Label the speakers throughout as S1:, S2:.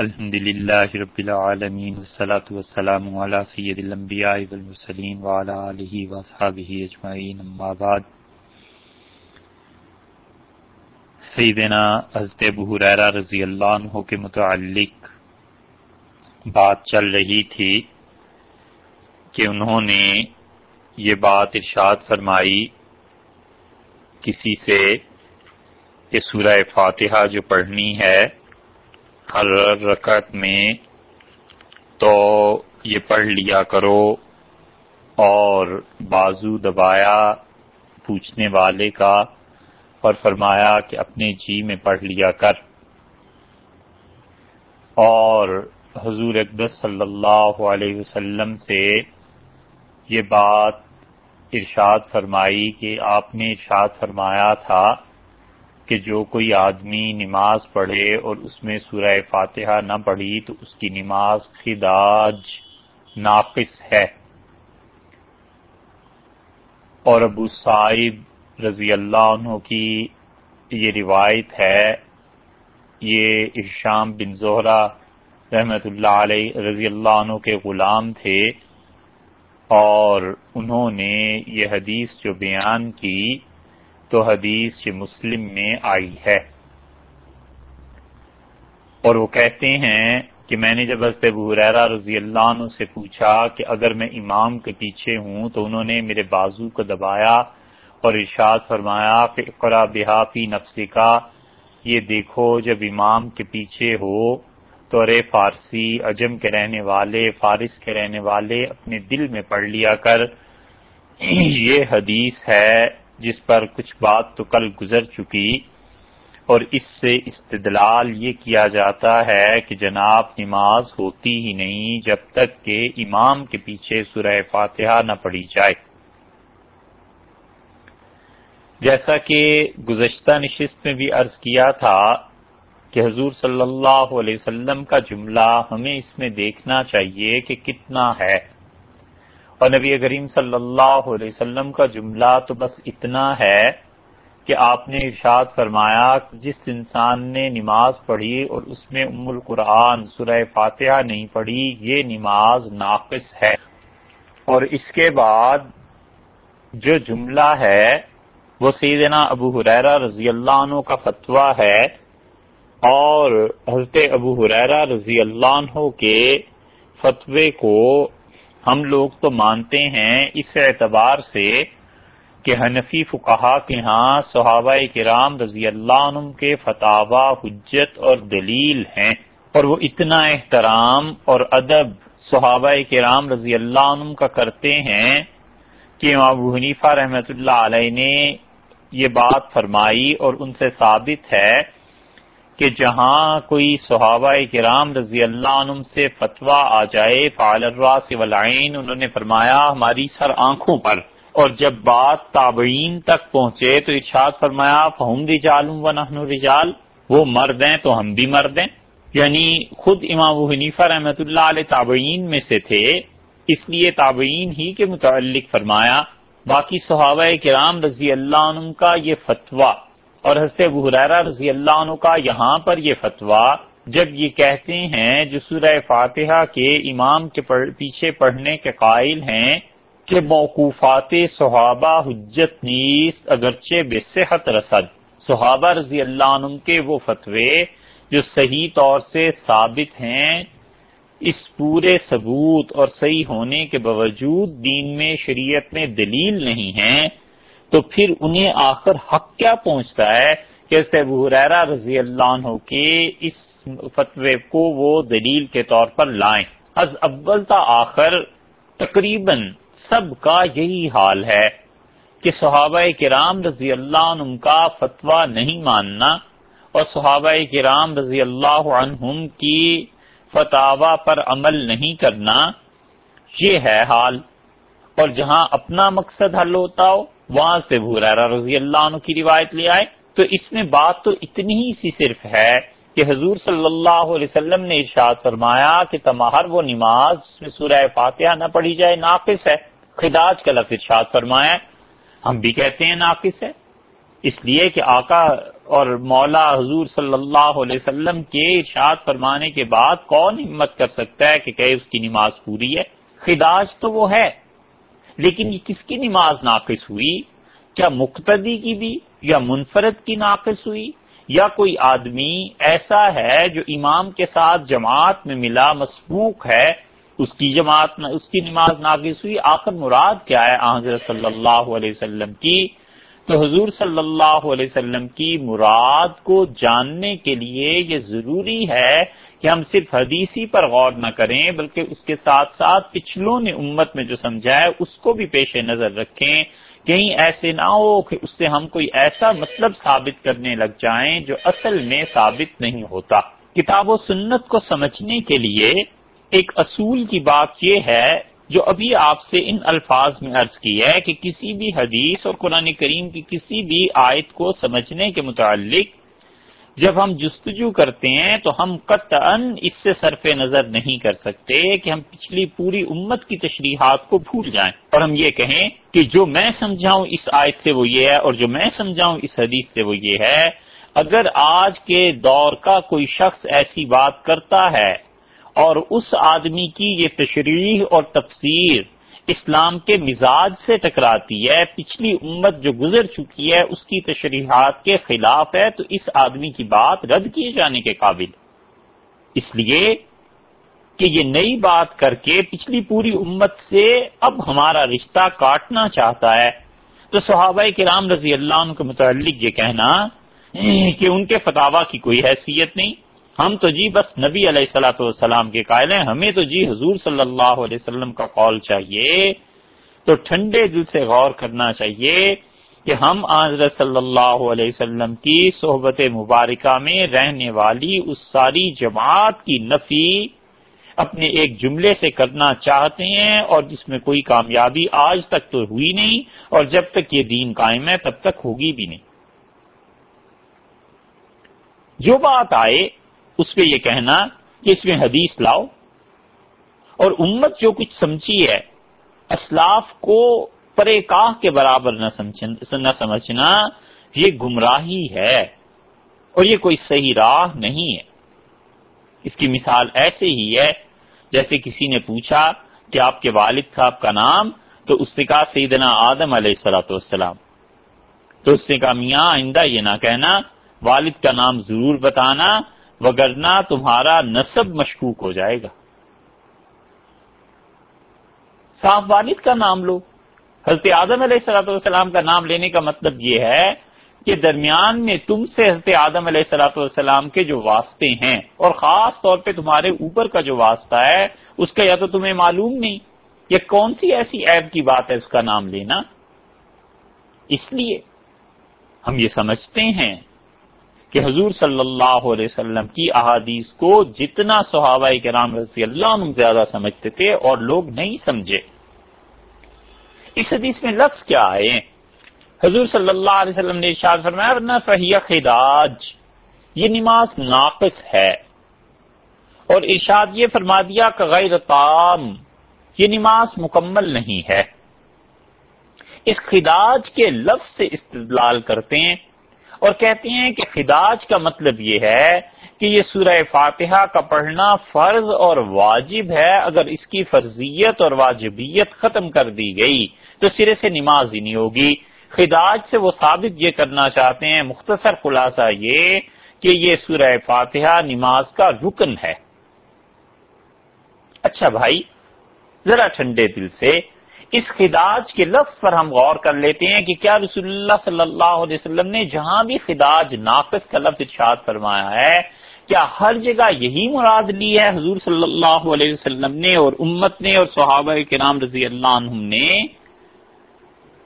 S1: الحمد لله رب العالمين، والصلاة والسلام على سيد الأنبياء والمرسلين وعلى آله وأصحابه أجمعين، أما بعد. سیدنا حضرت ابو حریرہ رضی اللہ عنہ کے متعلق بات چل رہی تھی کہ انہوں نے یہ بات ارشاد فرمائی کسی سے کہ سورہ فاتحہ جو پڑھنی ہے ہر رکعت میں تو یہ پڑھ لیا کرو اور بازو دبایا پوچھنے والے کا اور فرمایا کہ اپنے جی میں پڑھ لیا کر۔ اور حضور اقدس صلی اللہ علیہ وسلم سے یہ بات ارشاد فرمائی کہ آپ نے ارشاد فرمایا تھا کہ جو کوئی آدمی نماز پڑھے اور اس میں سورہ فاتحہ نہ پڑھی تو اس کی نماز خداج ناقص ہے۔ اور ابو صاحب رضی اللہ عنہ کی یہ روایت ہے، یہ ارشام بن زہرا رحمت اللہ علیہ رضی اللہ عنہ کے غلام تھے اور انہوں نے یہ حدیث جو بیان کی تو حدیث یہ مسلم میں آئی ہے۔ اور وہ کہتے ہیں کہ میں نے جب حضرت حریرہ رضی اللہ عنہ سے پوچھا کہ اگر میں امام کے پیچھے ہوں تو انہوں نے میرے بازو کو دبایا اور ارشاد فرمایا کہ اقرا بحافی نفسی کا یہ دیکھو، جب امام کے پیچھے ہو تو ارے فارسی، عجم کے رہنے والے، فارس کے رہنے والے اپنے دل میں پڑھ لیا کر۔ یہ حدیث ہے جس پر کچھ بات تو کل گزر چکی اور اس سے استدلال یہ کیا جاتا ہے کہ جناب نماز ہوتی ہی نہیں جب تک کہ امام کے پیچھے سورہ فاتحہ نہ پڑھی جائے۔ جیسا کہ گزشتہ نشست میں بھی عرض کیا تھا کہ حضور صلی اللہ علیہ وسلم کا جملہ ہمیں اس میں دیکھنا چاہیے کہ کتنا ہے۔ اور نبی کریم صلی اللہ علیہ وسلم کا جملہ تو بس اتنا ہے کہ آپ نے ارشاد فرمایا جس انسان نے نماز پڑھی اور اس میں ام القرآن، سورہ فاتحہ نہیں پڑھی، یہ نماز ناقص ہے۔ اور اس کے بعد جو جملہ ہے، وہ سیدنا ابو حریرہ رضی اللہ عنہ کا فتویٰ ہے۔ اور حضرت ابو حریرہ رضی اللہ عنہ کے فتوے کو ہم لوگ تو مانتے ہیں اس اعتبار سے کہ حنفی فقہا کے ہاں صحابہ کرام رضی اللہ عنہ کے فتح حجت اور دلیل ہیں۔ اور وہ اتنا احترام اور ادب صحابہ کرام رضی اللہ عنہ کا کرتے ہیں کہ ابو حنیفہ رحمت اللہ علیہ نے یہ بات فرمائی اور ان سے ثابت ہے کہ جہاں کوئی صحابہ کرام رضی اللہ عنہ سے فتویٰ آ جائے فعال الراس ولعین انہوں نے فرمایا، ہماری سر آنکھوں پر۔ اور جب بات تابعین تک پہنچے تو ارشاد فرمایا، فہم رجال و نحن رجال، وہ مرد ہیں تو ہم بھی مرد ہیں۔ یعنی خود امام حنیفہ رحمت اللہ علیہ تابعین میں سے تھے، اس لیے تابعین ہی کے متعلق فرمایا۔ باقی صحابہ کرام رضی اللہ عنہ کا یہ فتویٰ اور حضرت حریرہ رضی اللہ عنہ کا یہاں پر یہ فتویٰ جب یہ کہتے ہیں، جو سورہ فاتحہ کے امام کے پیچھے پڑھنے کے قائل ہیں کہ موقوفات صحابہ حجت نیس اگرچہ بے صحت رسد۔ صحابہ رضی اللہ عنہ کے وہ فتوے جو صحیح طور سے ثابت ہیں، اس پورے ثبوت اور صحیح ہونے کے باوجود دین میں شریعت میں دلیل نہیں ہیں۔ تو پھر انہیں آخر حق کیا پہنچتا ہے کہ ابو حریرہ رضی اللہ عنہ کے اس فتوے کو وہ دلیل کے طور پر لائیں۔ از اول تا آخر تقریباً سب کا یہی حال ہے کہ صحابہ کرام رضی اللہ عنہ کا فتویٰ نہیں ماننا اور صحابہ کرام رضی اللہ عنہم کی فتوا پر عمل نہیں کرنا، یہ ہے حال۔ اور جہاں اپنا مقصد حل ہوتا ہو وہاں سے بھورا رضی اللہ عنہ کی روایت لے آئے۔ تو اس میں بات تو اتنی ہی سی صرف ہے کہ حضور صلی اللہ علیہ وسلم نے ارشاد فرمایا کہ تمہر وہ نماز میں سورہ فاتحہ نہ پڑھی جائے ناقص ہے۔ خداج کا لفظ ارشاد فرمایا۔ ہم بھی کہتے ہیں ناقص ہے۔ اس لیے کہ آقا اور مولا حضور صلی اللہ علیہ وسلم کے ارشاد فرمانے کے بعد کون ہمت کر سکتا ہے کہ کہ اس کی نماز پوری ہے؟ خداج تو وہ ہے۔ لیکن یہ کس کی نماز ناقص ہوئی؟ کیا مقتدی کی بھی یا منفرد کی ناقص ہوئی؟ یا کوئی آدمی ایسا ہے جو امام کے ساتھ جماعت میں ملا مسبوق ہے، اس کی جماعت اس کی نماز ناقص ہوئی؟ آخر مراد کیا ہے حضرت صلی اللہ علیہ وسلم کی؟ تو حضور صلی اللہ علیہ وسلم کی مراد کو جاننے کے لیے یہ ضروری ہے کہ ہم صرف حدیثی پر غور نہ کریں، بلکہ اس کے ساتھ ساتھ پچھلوں نے امت میں جو سمجھا ہے اس کو بھی پیش نظر رکھیں۔ کہیں ایسے نہ ہو کہ اس سے ہم کوئی ایسا مطلب ثابت کرنے لگ جائیں جو اصل میں ثابت نہیں ہوتا۔ کتاب و سنت کو سمجھنے کے لیے ایک اصول کی بات یہ ہے، جو ابھی آپ سے ان الفاظ میں عرض کی ہے کہ کسی بھی حدیث اور قرآن کریم کی کسی بھی آیت کو سمجھنے کے متعلق جب ہم جستجو کرتے ہیں تو ہم قطعا اس سے صرف نظر نہیں کر سکتے کہ ہم پچھلی پوری امت کی تشریحات کو بھول جائیں۔ اور ہم یہ کہیں کہ جو میں سمجھاؤں اس آیت سے وہ یہ ہے اور جو میں سمجھاؤں اس حدیث سے وہ یہ ہے۔ اگر آج کے دور کا کوئی شخص ایسی بات کرتا ہے اور اس آدمی کی یہ تشریح اور تفسیر اسلام کے مزاج سے ٹکراتی ہے، پچھلی امت جو گزر چکی ہے، اس کی تشریحات کے خلاف ہے، تو اس آدمی کی بات رد کیے جانے کے قابل۔ اس لیے کہ یہ نئی بات کر کے پچھلی پوری امت سے اب ہمارا رشتہ کاٹنا چاہتا ہے۔ تو صحابہ کرام رضی اللہ عنہ کے متعلق یہ کہنا، کہ ان کے فتوا کی کوئی حیثیت نہیں۔ ہم تو جی بس نبی علیہ السلاۃ والسلام کے قائل ہیں، ہمیں تو جی حضور صلی اللہ علیہ وسلم کا قول چاہیے، تو ٹھنڈے دل سے غور کرنا چاہیے کہ ہم حضرت صلی اللہ علیہ وسلم کی صحبت مبارکہ میں رہنے والی اس ساری جماعت کی نفی اپنے ایک جملے سے کرنا چاہتے ہیں اور جس میں کوئی کامیابی آج تک تو ہوئی نہیں اور جب تک یہ دین قائم ہے تب تک ہوگی بھی نہیں۔ جو بات آئے اس پہ یہ کہنا کہ اس میں حدیث لاؤ۔ اور امت جو کچھ سمجھی ہے، اسلاف کو پرے کاہ کے برابر نہ سمجھنا، یہ گمراہی ہے۔ اور یہ کوئی صحیح راہ نہیں ہے۔ اس کی مثال ایسے ہی ہے، جیسے کسی نے پوچھا کہ آپ کے والد صاحب کا نام، تو اس نے کہا سیدنا آدم علیہ السلاۃ والسلام۔ تو اس نے کہا میاں، آئندہ یہ نہ کہنا، والد کا نام ضرور بتانا وگرنا تمہارا نصب مشکوک ہو جائے گا۔ صاف والد کا نام لو۔ حضرت آدم علیہ السلاۃ والسلام کا نام لینے کا مطلب یہ ہے کہ درمیان میں تم سے حضرت آدم علیہ السلاۃ والسلام کے جو واسطے ہیں اور خاص طور پہ تمہارے اوپر کا جو واسطہ ہے، اس کا یا تو تمہیں معلوم نہیں یہ کون سی ایسی ایپ کی بات ہے اس کا نام لینا؟ اس لیے ہم یہ سمجھتے ہیں کہ حضور صلی اللہ علیہ وسلم کی احادیث کو جتنا صحابہ کرام رضی اللہ عنہ زیادہ سمجھتے تھے اور لوگ نہیں سمجھے۔ اس حدیث میں لفظ کیا آئے حضور صلی اللہ علیہ وسلم نے ارشاد فرمایا فہیہ خداج یہ نماز ناقص ہے۔ اور ارشاد یہ فرما دیا کہ غیر تام یہ نماز مکمل نہیں ہے۔ اس خداج کے لفظ سے استدلال کرتے ہیں اور کہتے ہیں کہ خداج کا مطلب یہ ہے کہ یہ سورہ فاتحہ کا پڑھنا فرض اور واجب ہے اگر اس کی فرضیت اور واجبیت ختم کر دی گئی تو سرے سے نماز ہی نہیں ہوگی۔ خداج سے وہ ثابت یہ کرنا چاہتے ہیں، مختصر خلاصہ یہ کہ یہ سورہ فاتحہ نماز کا رکن ہے۔ اچھا بھائی، ذرا ٹھنڈے دل سے اس خداج کے لفظ پر ہم غور کر لیتے ہیں کہ کیا رسول اللہ صلی اللہ علیہ وسلم نے جہاں بھی خداج ناقص کا لفظ ارشاد فرمایا ہے، کیا ہر جگہ یہی مراد لی ہے حضور صلی اللہ علیہ وسلم نے اور امت نے اور صحابہ کے نام رضی اللہ عنہ نے؟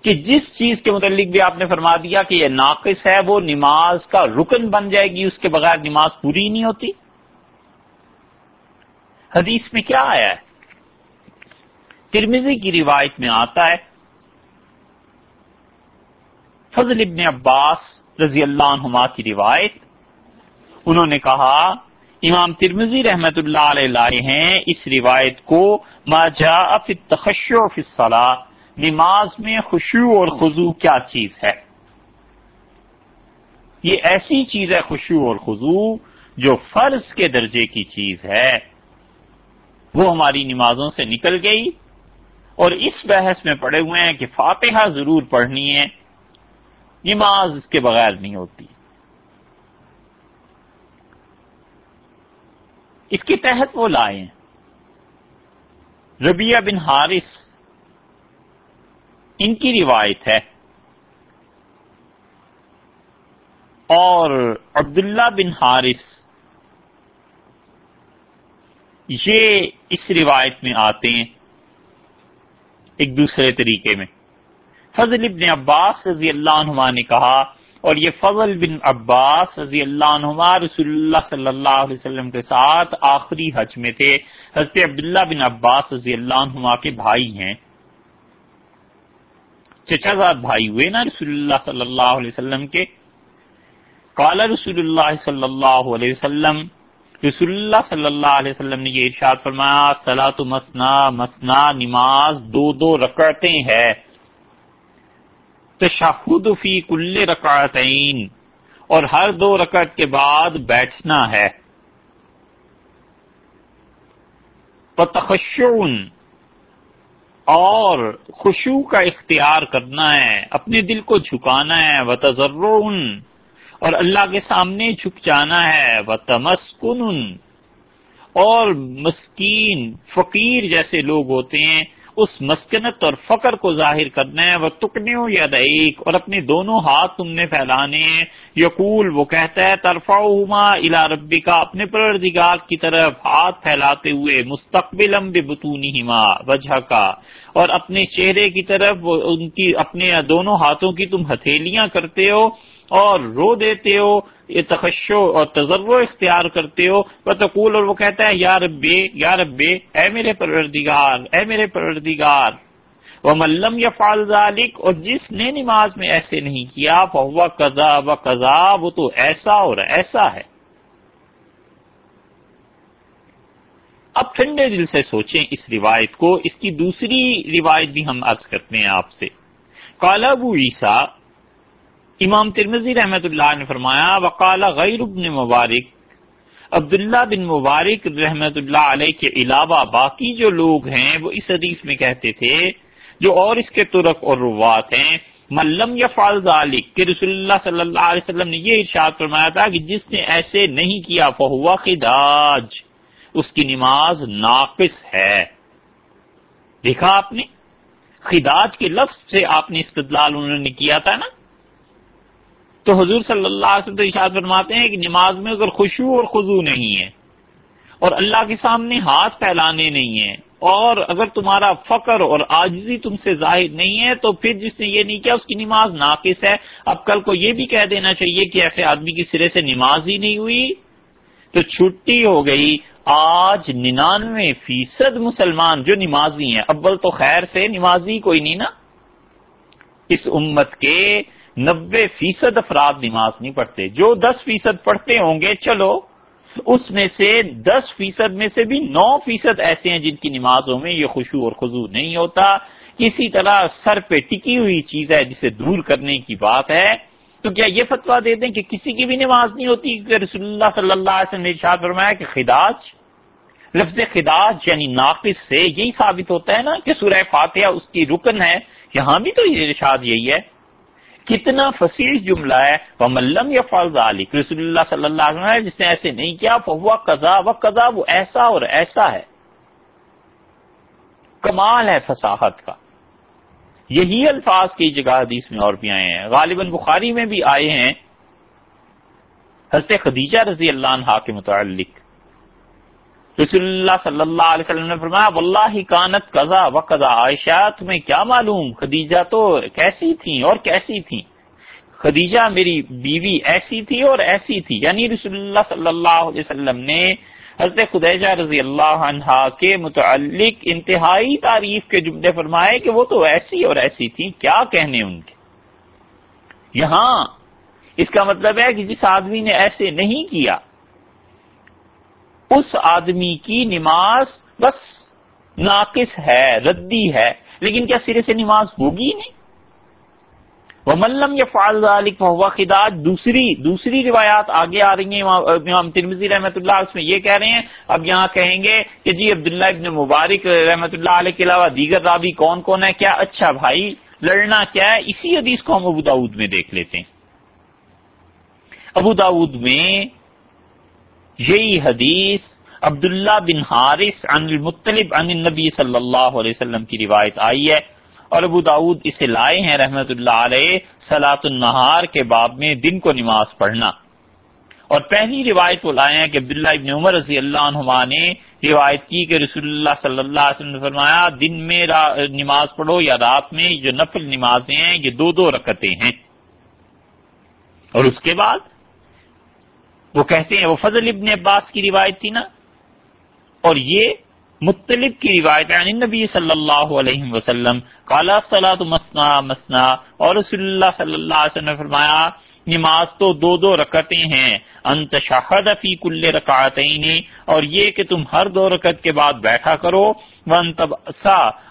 S1: کہ جس چیز کے متعلق بھی آپ نے فرما دیا کہ یہ ناقص ہے، وہ نماز کا رکن بن جائے گی، اس کے بغیر نماز پوری نہیں ہوتی؟ حدیث میں کیا آیا ہے؟ ترمیزی کی روایت میں آتا ہے، فضل ابن عباس رضی اللہ عنہما کی روایت، انہوں نے کہا، امام ترمزی رحمت اللہ علیہ لائے ہیں، اس روایت کو، ما جاء فی التخشع فی الصلاة، نماز میں خوشو اور خضوع کیا چیز ہے؟ یہ ایسی چیز ہے خوشو اور خضو جو فرض کے درجے کی چیز ہے۔ وہ ہماری نمازوں سے نکل گئی۔ اور اس بحث میں پڑے ہوئے ہیں کہ فاتحہ ضرور پڑھنی ہے، نماز اس کے بغیر نہیں ہوتی۔ اس کے تحت وہ لائے ربیہ بن حارث، ان کی روایت ہے۔ اور عبداللہ بن حارث، یہ اس روایت میں آتے ہیں۔ ایک دوسرے طریقے میں۔ فضل ابن عباس رضی اللہ عنہ نے کہا، اور یہ فضل بن عباس رضی اللہ عنہ رسول اللہ صلی اللہ علیہ وسلم کے ساتھ آخری حج میں تھے۔ حضرت عبداللہ بن عباس رضی اللہ عنہ کے بھائی ہیں۔ چچا زاد بھائی ہوئے نا رسول اللہ صلی اللہ علیہ وسلم کے۔ قال رسول اللہ صلی اللہ علیہ وسلم رسول اللہ صلی اللہ علیہ وسلم نے یہ ارشاد فرمایا سلاۃ مسنا مسنا، نماز دو دو رکعتیں ہے تشہد فی کل رکعتین۔ اور ہر دو رکعت کے بعد بیٹھنا ہے۔ تخشون اور خوشو کا اختیار کرنا ہے، اپنے دل کو جھکانا ہے۔ و تجرون اور اللہ کے سامنے جھک جانا ہے۔ وہ تمسکن اور مسکین، فقیر جیسے لوگ ہوتے ہیں، اس مسکنت اور فقر کو ظاہر کرنا ہے۔ وہ تکنے یا دعیق اور اپنے دونوں ہاتھ تم نے پھیلانے ہیں۔ یقول، وہ کہتا ہے طرفا الا ربی کا اپنے پردگار کی طرف ہاتھ پھیلاتے ہوئے مستقبل بتونی ہما وجہ کا اور اپنے چہرے کی طرف ان کی، اپنے دونوں ہاتھوں کی تم ہتھیلیاں کرتے ہو۔ اور رو دیتے ہو، یہ تخشو اور تجربہ اختیار کرتے ہو۔ وہ تقول اور وہ کہتا ہے، یا ربے یا ربے اے میرے پروردگار، اے میرے پروردگار۔ وہ ملم یا ذالک اور جس نے نماز میں ایسے نہیں کیا وہ قزا و قزا وہ تو ایسا اور ایسا ہے۔ اب ٹھنڈے دل سے سوچیں اس روایت کو۔ اس کی دوسری روایت بھی ہم عرض کرتے ہیں آپ سے۔ کالا ابو عیسیٰ امام ترمزی رحمت اللہ نے فرمایا، وقال غیر ابن مبارک۔ عبداللہ بن مبارک رحمت اللہ علیہ کے علاوہ باقی جو لوگ ہیں، وہ اس حدیث میں کہتے تھے، جو اور اس کے ترک اور روات ہیں ملم یا ذالک کہ رسول اللہ صلی اللہ علیہ وسلم نے یہ ارشاد فرمایا تھا کہ جس نے ایسے نہیں کیا فہوا خداج، اس کی نماز ناقص ہے۔ دیکھا آپ نے؟ خداج کے لفظ سے آپ نے استدلال انہوں نے کیا تھا نا؟ تو حضور صلی اللہ علیہ وسلم اشاد فرماتے ہیں کہ نماز میں اگر خوشو اور خضو نہیں ہے اور اللہ کے سامنے ہاتھ پھیلانے نہیں ہیں اور اگر تمہارا فقر اور آجزی تم سے ظاہر نہیں ہے تو پھر جس نے یہ نہیں کیا اس کی نماز ناقص ہے اب کل کو یہ بھی کہہ دینا چاہیے کہ ایسے آدمی کی سرے سے نماز ہی نہیں ہوئی تو چھٹی ہو گئی آج ننانوے فیصد مسلمان جو نمازی ہیں اول تو خیر سے نمازی کوئی نہیں نا اس امت کے نبے فیصد افراد نماز نہیں پڑھتے۔ جو دس فیصد پڑھتے ہوں گے، چلو، اس میں سے دس فیصد میں سے بھی نو فیصد ایسے ہیں جن کی نمازوں میں یہ خوشو اور خزو نہیں ہوتا۔ کسی طرح سر پہ ٹکی ہوئی چیز ہے جسے دور کرنے کی بات ہے۔ تو کیا یہ فتوا دے دیں کہ کسی کی بھی نماز نہیں ہوتی؟ کہ رسول اللہ صلی اللہ علیہ وسلم نے ارشاد فرمایا کہ خداج، لفظ خداج یعنی ناقص سے یہی ثابت ہوتا ہے نا کہ سورہ فاتحہ اس کی رکن ہے۔ یہاں بھی تو یہ ارشاد یہی ہے۔ کتنا فصیح جملہ ہے۔ وہ ملم یا فرض علی رسول اللہ صلی اللہ علیہ وسلم جس نے ایسے نہیں کیا فہوا قضا و قضا وہ ایسا اور ایسا ہے۔ کمال ہے فصاحت کا۔ یہی الفاظ کی جگہ حدیث میں اور بھی آئے ہیں۔ غالباً بخاری میں بھی آئے ہیں۔ حضرت خدیجہ رضی اللہ عنہ کے متعلق۔ رسول اللہ صلی اللہ علیہ وسلم نے فرمایا واللہ کانت قضا و قضا عائشہ، تمہیں کیا معلوم؟ خدیجہ تو کیسی تھی اور کیسی تھی خدیجہ میری بیوی ایسی تھی اور ایسی تھی۔ یعنی رسول اللہ صلی اللہ علیہ وسلم نے حضرت خدیجہ رضی اللہ عنہا کے متعلق انتہائی تعریف کے جملے فرمائے کہ وہ تو ایسی اور ایسی تھی کیا کہنے ان کے؟ یہاں اس کا مطلب ہے کہ جس آدمی نے ایسے نہیں کیا اس آدمی کی نماز بس ناقص ہے، ردی ہے، لیکن کیا سرے سے نماز ہوگی نہیں؟ وہ ملم یا فعال ہوا خداج، دوسری دوسری روایات آگے آ رہی ہیں، امام ترمزی رحمۃ اللہ اس میں یہ کہہ رہے ہیں، اب یہاں کہیں گے کہ جی عبداللہ ابن مبارک رحمۃ اللہ علیہ کے علاوہ دیگر رابی کون کون ہے کیا اچھا بھائی، لڑنا کیا ہے؟ اسی حدیث کو ہم ابو داود میں دیکھ لیتے ہیں۔ ابو داود میں یہی حدیث عبداللہ بن حارث عن المطلب عن النبی صلی اللہ علیہ وسلم کی روایت آئی ہے اور ابو داود اسے لائے ہیں رحمت اللہ علیہ سلاۃ النہار کے باب میں دن کو نماز پڑھنا۔ اور پہلی روایت وہ لائے ہیں کہ عبداللہ ابن عمر رضی اللہ عنہما نے روایت کی کہ رسول اللہ صلی اللہ علیہ وسلم نے فرمایا، دن میں نماز پڑھو یا رات میں جو نفل نمازیں ہیں، یہ دو دو رکتیں ہیں۔ اور اس کے بعد وہ کہتے ہیں وہ فضل ابن عباس کی روایت تھی نا؟ اور یہ مطلب کی روایت یعنی نبی صلی اللہ علیہ وسلم کالا تو مسنا مسنا، اور رسول اللہ صلی اللہ علیہ وسلم نے فرمایا، نماز تو دو دو رکعتیں ہیں انت شاہد فی کل رکعتین، اور یہ کہ تم ہر دو رکعت کے بعد بیٹھا کرو ون تب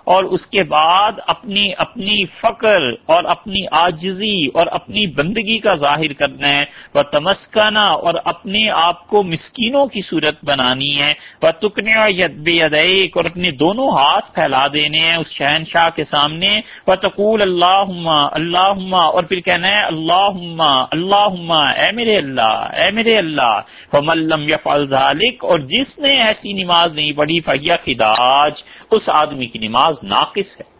S1: اور اس کے بعد اپنی اپنی فقر اور اپنی آجزی اور اپنی بندگی کا ظاہر کرنا ہے۔ وہ تمسکانا اور اپنے آپ کو مسکینوں کی صورت بنانی ہے۔ وہ تکنے اور اپنے دونوں ہاتھ پھیلا دینے ہیں اس شہنشاہ کے سامنے۔ وہ تقول اللہ اللہ اور پھر کہنا ہے اللہ اللہ اے میرے اللہ، اے میرے اللہ ملم یا ذالک اور جس نے ایسی نماز نہیں پڑھی فیا خداج، اس آدمی کی نماز ناقص ہے۔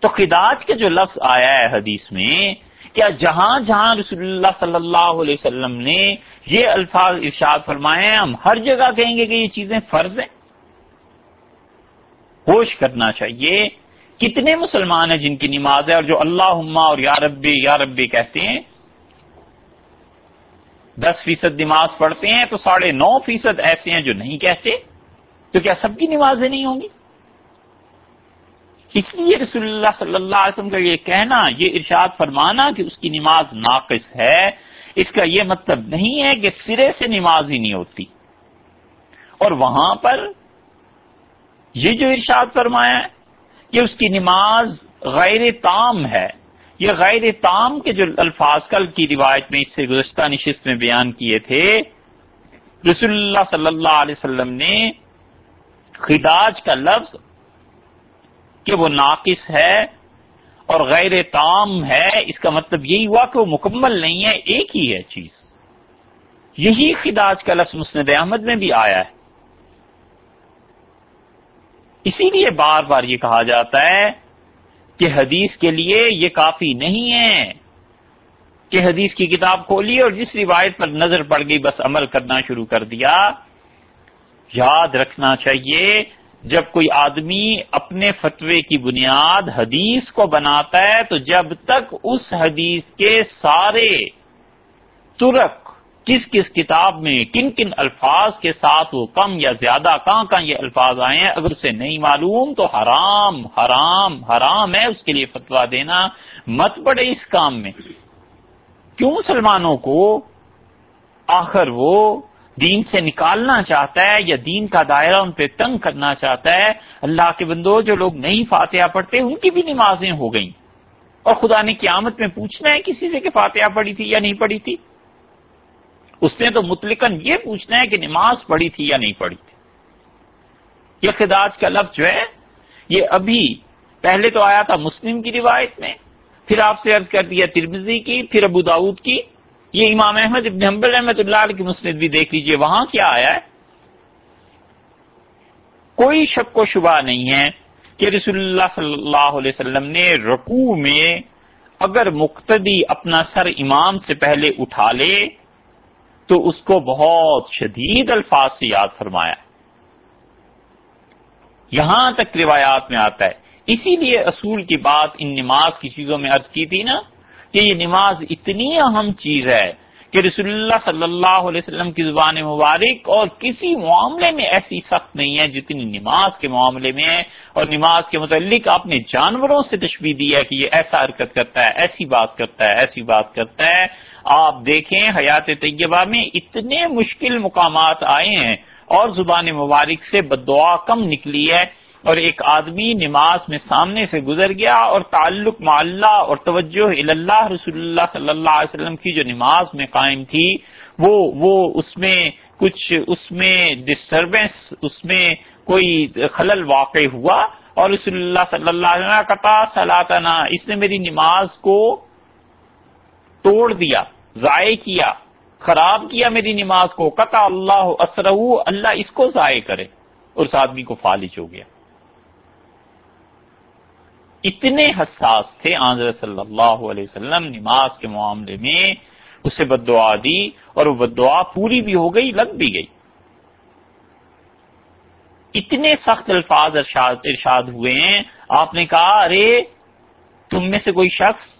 S1: تو خداج کے جو لفظ آیا ہے حدیث میں، کیا جہاں جہاں رسول اللہ صلی اللہ علیہ وسلم نے یہ الفاظ ارشاد فرمائے ہیں، ہم ہر جگہ کہیں گے کہ یہ چیزیں فرض ہیں؟ ہوش کرنا چاہیے، کتنے مسلمان ہیں جن کی نماز ہے اور جو اللہ اور یا ربی یا ربی کہتے ہیں دس فیصد نماز پڑھتے ہیں تو ساڑھے نو فیصد ایسے ہیں جو نہیں کہتے، تو کیا سب کی نمازیں نہیں ہوں گی؟ اس لیے رسول اللہ صلی اللہ علیہ وسلم کا یہ کہنا، یہ ارشاد فرمانا کہ اس کی نماز ناقص ہے۔ اس کا یہ مطلب نہیں ہے کہ سرے سے نماز ہی نہیں ہوتی۔ اور وہاں پر یہ جو ارشاد فرمایا کہ اس کی نماز غیر تام ہے۔ یہ غیر تام کے جو الفاظ کل کی روایت میں اس سے گزشتہ نشست میں بیان کیے تھے، رسول اللہ صلی اللہ علیہ وسلم نے خداج کا لفظ کہ وہ ناقص ہے اور غیر تام ہے، اس کا مطلب یہی ہوا کہ وہ مکمل نہیں ہے، ایک ہی ہے چیز۔ یہی خداج کا لفظ مسند احمد میں بھی آیا ہے۔ اسی لیے بار بار یہ کہا جاتا ہے کہ حدیث کے لیے یہ کافی نہیں ہے کہ حدیث کی کتاب کھولی اور جس روایت پر نظر پڑ گئی بس عمل کرنا شروع کر دیا۔ یاد رکھنا چاہیے، جب کوئی آدمی اپنے فتوے کی بنیاد حدیث کو بناتا ہے تو جب تک اس حدیث کے سارے ترک کس کس کتاب میں کن کن الفاظ کے ساتھ وہ کم یا زیادہ کہاں کہاں یہ الفاظ آئے ہیں؟ اگر اسے نہیں معلوم تو حرام حرام حرام ہے اس کے لیے فتوا دینا۔ مت پڑے اس کام میں۔ کیوں مسلمانوں کو آخر وہ دین سے نکالنا چاہتا ہے یا دین کا دائرہ ان پہ تنگ کرنا چاہتا ہے؟ اللہ کے بندو، جو لوگ نہیں فاتحہ پڑھتے، ان کی بھی نمازیں ہو گئیں۔ اور خدا نے قیامت میں پوچھنا ہے کسی سے کہ فاتحہ پڑھی تھی یا نہیں پڑھی تھی؟ اس نے تو متلقن یہ پوچھنا ہے کہ نماز پڑھی تھی یا نہیں پڑھی تھی۔ یہ خداج کا لفظ جو ہے، یہ ابھی پہلے تو آیا تھا مسلم کی روایت میں، پھر آپ سے عرض کر دیا ترمزی کی، پھر ابو داود کی۔ یہ امام احمد ابن حنبل رحمۃ اللہ علیہ کی مسند بھی دیکھ لیجیے، وہاں کیا آیا ہے؟ کوئی شک و شبہ نہیں ہے کہ رسول اللہ صلی اللہ علیہ وسلم نے رکوع میں اگر مقتدی اپنا سر امام سے پہلے اٹھا لے تو اس کو بہت شدید الفاظ سے یاد فرمایا۔ یہاں تک روایات میں آتا ہے۔ اسی لیے اصول کی بات ان نماز کی چیزوں میں عرض کی تھی نا کہ یہ نماز اتنی اہم چیز ہے کہ رسول اللہ صلی اللہ علیہ وسلم کی زبان مبارک اور کسی معاملے میں ایسی سخت نہیں ہے جتنی نماز کے معاملے میں ہے اور نماز کے متعلق آپ نے جانوروں سے تشبیح دی ہے کہ یہ ایسا حرکت کرتا ہے، ایسی بات کرتا ہے، ایسی بات کرتا ہے۔ آپ دیکھیں حیات طیبہ میں اتنے مشکل مقامات آئے ہیں اور زبان مبارک سے بدعا کم نکلی ہے اور ایک آدمی نماز میں سامنے سے گزر گیا اور تعلق معلّہ اور توجہ اللہ رسول اللہ صلی اللہ علیہ وسلم کی جو نماز میں قائم تھی، وہ وہ اس میں کچھ، اس میں ڈسٹربینس اس میں کوئی خلل واقع ہوا اور رسول اللہ صلی اللہ علیہ وسلم قطع سلاطنا اس نے میری نماز کو توڑ دیا۔ ضائع کیا، خراب کیا میری نماز کو، قطع اللہ اسرہ، اللہ اس کو ضائع کرے، اور اس آدمی کو فالج ہو گیا۔ اتنے حساس تھے آنظر صلی اللہ علیہ وسلم نماز کے معاملے میں، اسے بد دعا دی، اور وہ بد دعا پوری بھی ہو گئی، لگ بھی گئی۔ اتنے سخت الفاظ ارشاد ارشاد ہوئے ہیں۔ آپ نے کہا، ارے، تم میں سے کوئی شخص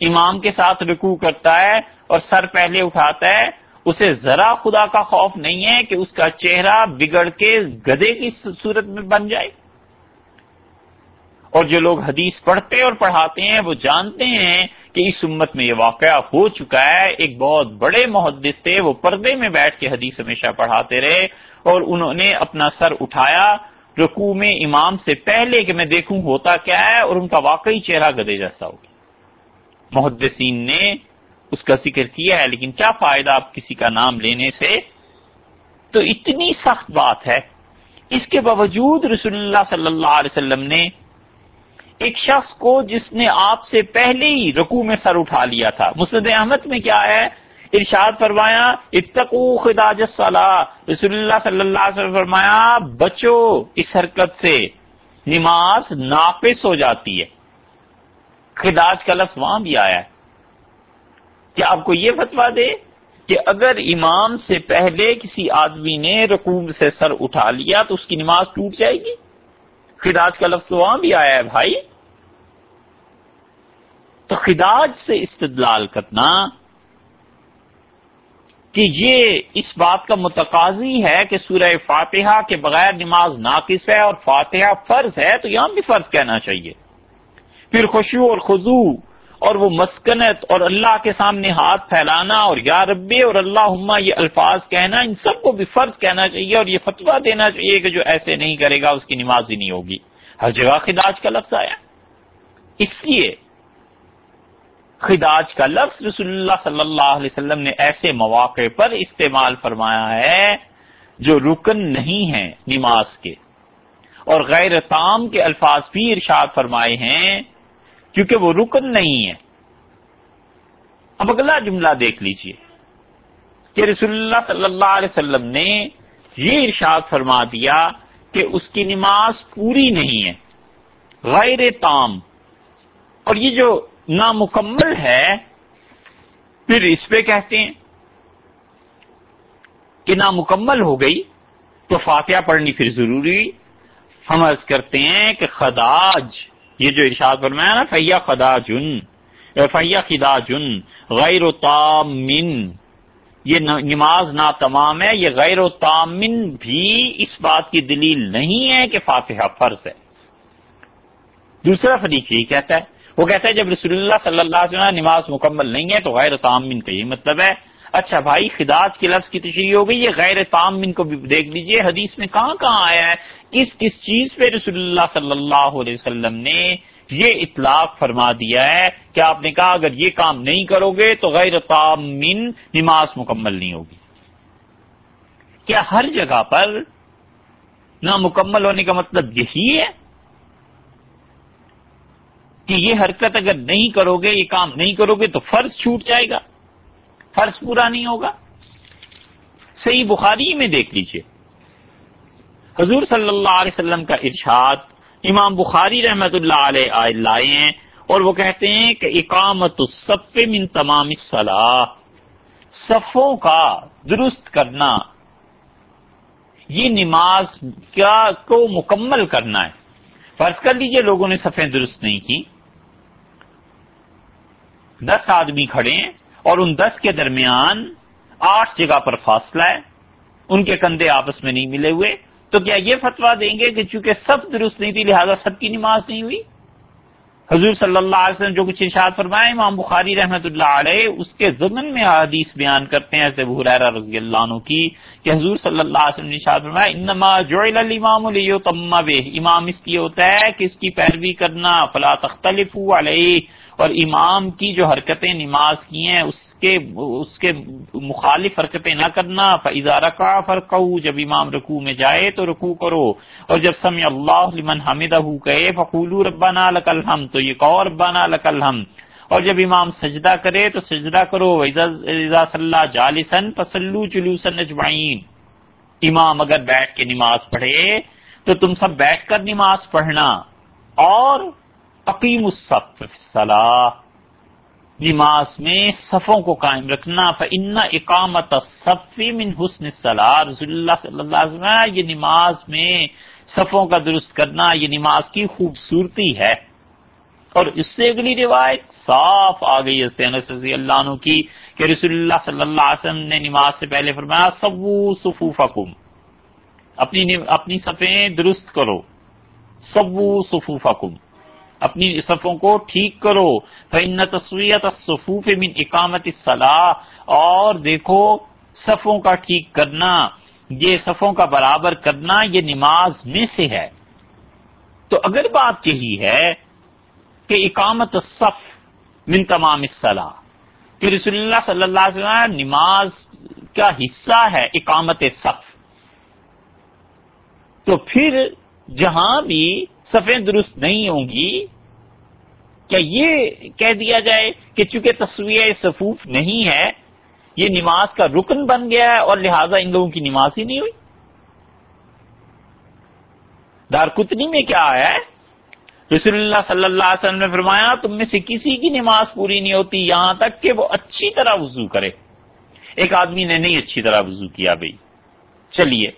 S1: امام کے ساتھ رکوع کرتا ہے اور سر پہلے اٹھاتا ہے، اسے ذرا خدا کا خوف نہیں ہے کہ اس کا چہرہ بگڑ کے گدے کی صورت میں بن جائے۔ اور جو لوگ حدیث پڑھتے اور پڑھاتے ہیں، وہ جانتے ہیں کہ اس امت میں یہ واقعہ ہو چکا ہے۔ ایک بہت بڑے محدث تھے، وہ پردے میں بیٹھ کے حدیث ہمیشہ پڑھاتے رہے اور انہوں نے اپنا سر اٹھایا۔ رکوع میں امام سے پہلے کہ میں دیکھوں ہوتا کیا ہے اور ان کا واقعی چہرہ گدے جیسا ہوگا محدثین نے اس کا ذکر کیا ہے، لیکن کیا فائدہ آپ کسی کا نام لینے سے؟ تو اتنی سخت بات ہے۔ اس کے باوجود رسول اللہ صلی اللہ علیہ وسلم نے ایک شخص کو جس نے آپ سے پہلے ہی رکو میں سر اٹھا لیا تھا۔ مسد احمد میں کیا ہے؟ ارشاد فرمایا، اتقو خداج صلاح رسول اللہ صلی اللہ علیہ وسلم فرمایا، بچو، اس حرکت سے نماز ناقص ہو جاتی ہے۔ خداج کا لفظ وہاں بھی آیا ہے۔ کیا آپ کو یہ فتوا دے کہ اگر امام سے پہلے کسی آدمی نے رقوب سے سر اٹھا لیا تو اس کی نماز ٹوٹ جائے گی؟ خداج کا لفظ وہاں بھی آیا ہے بھائی۔ تو خداج سے استدلال کرنا کہ یہ اس بات کا متقاضی ہے کہ سورہ فاتحہ کے بغیر نماز ناقص ہے اور فاتحہ فرض ہے تو یہاں بھی فرض کہنا چاہیے۔ پھر خوشو اور خزو اور وہ مسکنت اور اللہ کے سامنے ہاتھ پھیلانا اور یا ربی اور اللہ یہ الفاظ کہنا، ان سب کو بھی فرض کہنا چاہیے اور یہ فتویٰ دینا چاہیے کہ جو ایسے نہیں کرے گا، اس کی نماز ہی نہیں ہوگی۔ ہر جگہ خداج کا لفظ آیا۔ اس لیے خداج کا لفظ رسول اللہ صلی اللہ علیہ وسلم نے ایسے مواقع پر استعمال فرمایا ہے جو رکن نہیں ہے نماز کے۔ اور غیر تام کے الفاظ بھی ارشاد فرمائے ہیں۔ کیونکہ وہ رکن نہیں ہے۔ اب اگلا جملہ دیکھ لیجیے کہ رسول اللہ صلی اللہ علیہ وسلم نے یہ ارشاد فرما دیا کہ اس کی نماز پوری نہیں ہے، غیر تام۔ اور یہ جو نامکمل ہے، پھر اس پہ کہتے ہیں کہ نامکمل ہو گئی تو فاتحہ پڑھنی پھر ضروری۔ ہم عرض کرتے ہیں کہ خداج یہ جو ارشاد فرمایا نا فیا خدا جن فیا خدا جن غیر و تامن یہ نماز نا تمام ہے، یہ غیر و تامن بھی اس بات کی دلیل نہیں ہے کہ فاتحہ فرض ہے۔ دوسرا فریق یہ کہتا ہے، وہ کہتا ہے جب رسول اللہ صلی اللہ علیہ وسلم نماز مکمل نہیں ہے تو غیر تامن کا یہ مطلب ہے اچھا بھائی خداج کے لفظ کی تشریح ہو گئی، یہ غیر تامن کو بھی دیکھ لیجیے، حدیث میں کہاں کہاں آیا ہے؟ کس کس چیز پہ رسول اللہ صلی اللہ علیہ وسلم نے یہ اطلاق فرما دیا ہے کہ آپ نے کہا اگر یہ کام نہیں کرو گے تو غیر تامن نماز مکمل نہیں ہوگی۔ کیا ہر جگہ پر نامکمل ہونے کا مطلب یہی ہے کہ یہ حرکت اگر نہیں کرو گے، یہ کام نہیں کرو گے تو فرض چھوٹ جائے گا، فرض پورا نہیں ہوگا؟ صحیح بخاری میں دیکھ لیجیے۔ حضور صلی اللہ علیہ وسلم کا ارشاد امام بخاری رحمت اللہ علیہ لائے ہیں اور وہ کہتے ہیں کہ اقامت الصف من تمام صلاح صفوں کا درست کرنا، یہ نماز کیا کو مکمل کرنا ہے۔ فرض کر لیجیے لوگوں نے صفیں درست نہیں کی۔ دس آدمی کھڑے ہیں اور ان دس کے درمیان آٹھ جگہ پر فاصلہ ہے، ان کے کندھے آپس میں نہیں ملے ہوئے۔ تو کیا یہ فتوا دیں گے کہ چونکہ سب درست نہیں تھی، لہذا سب کی نماز نہیں ہوئی؟ حضور صلی اللہ علیہ وسلم جو کچھ ارشاد فرمائے، امام بخاری رحمۃ اللہ علیہ اس کے ضمن میں حدیث بیان کرتے ہیں ایسے بحرا رضی اللہ عنہ کی، کہ حضور صلی اللہ علیہ وسلم نے ارشاد فرمایا، انما جعل الامام لیتم به۔ امام اس لیے ہوتا ہے کہ اس کی پیروی کرنا، فلا تختلفوا علیہ۔ اور امام کی جو حرکتیں نماز کی ہیں، اس کے اس کے مخالف حرکتیں نہ کرنا فضا رکا فرق جب امام رکوع میں جائے تو رکوع کرو، اور جب سمع اللہ لمن حمدہ کہے فقولو ربنا لک الحمد، تو یہ کہو، ربنا لک الحمد، اور جب امام سجدہ کرے تو سجدہ کرو اذا صلی جالسن فصلو جلوسن اجمعین امام اگر بیٹھ کے نماز پڑھے تو تم سب بیٹھ کر نماز پڑھنا، اور عقیم الصف صلاح نماز میں صفوں کو قائم رکھنا فن اقامت من حسن صلاح رسول اللہ صلی اللہ علیہ وسلم یہ نماز میں صفوں کا درست کرنا، یہ نماز کی خوبصورتی ہے۔ اور اس سے اگلی روایت صاف آ گئی رضی اللہ عنہ کی، کہ رسول اللہ صلی اللہ علیہ وسلم نے نماز سے پہلے فرمایا سبو صفوفکم۔ اپنی اپنی صفیں درست کرو۔ سبو صفوفکم۔ اپنی صفوں کو ٹھیک کرو۔ فن تصویت صفوف من اقامت صلاح اور دیکھو صفوں کا ٹھیک کرنا، یہ صفوں کا برابر کرنا یہ نماز میں سے ہے۔ تو اگر بات یہی ہے کہ اقامت صف من تمام صلاح کہ رسول اللہ صلی اللہ علیہ وسلم نماز کا حصہ ہے اقامت صف تو پھر جہاں بھی صفیں درست نہیں ہوں گی، کیا یہ کہہ دیا جائے کہ چونکہ تصویر صفوف نہیں ہے، یہ نماز کا رکن بن گیا ہے اور لہذا ان لوگوں کی نماز ہی نہیں ہوئی؟ دارکتنی میں کیا ہے؟ رسول اللہ صلی اللہ علیہ وسلم نے فرمایا، تم میں سے کسی کی نماز پوری نہیں ہوتی، یہاں تک کہ وہ اچھی طرح وضو کرے۔ ایک آدمی نے نہیں اچھی طرح وضو کیا بھائی، چلیے۔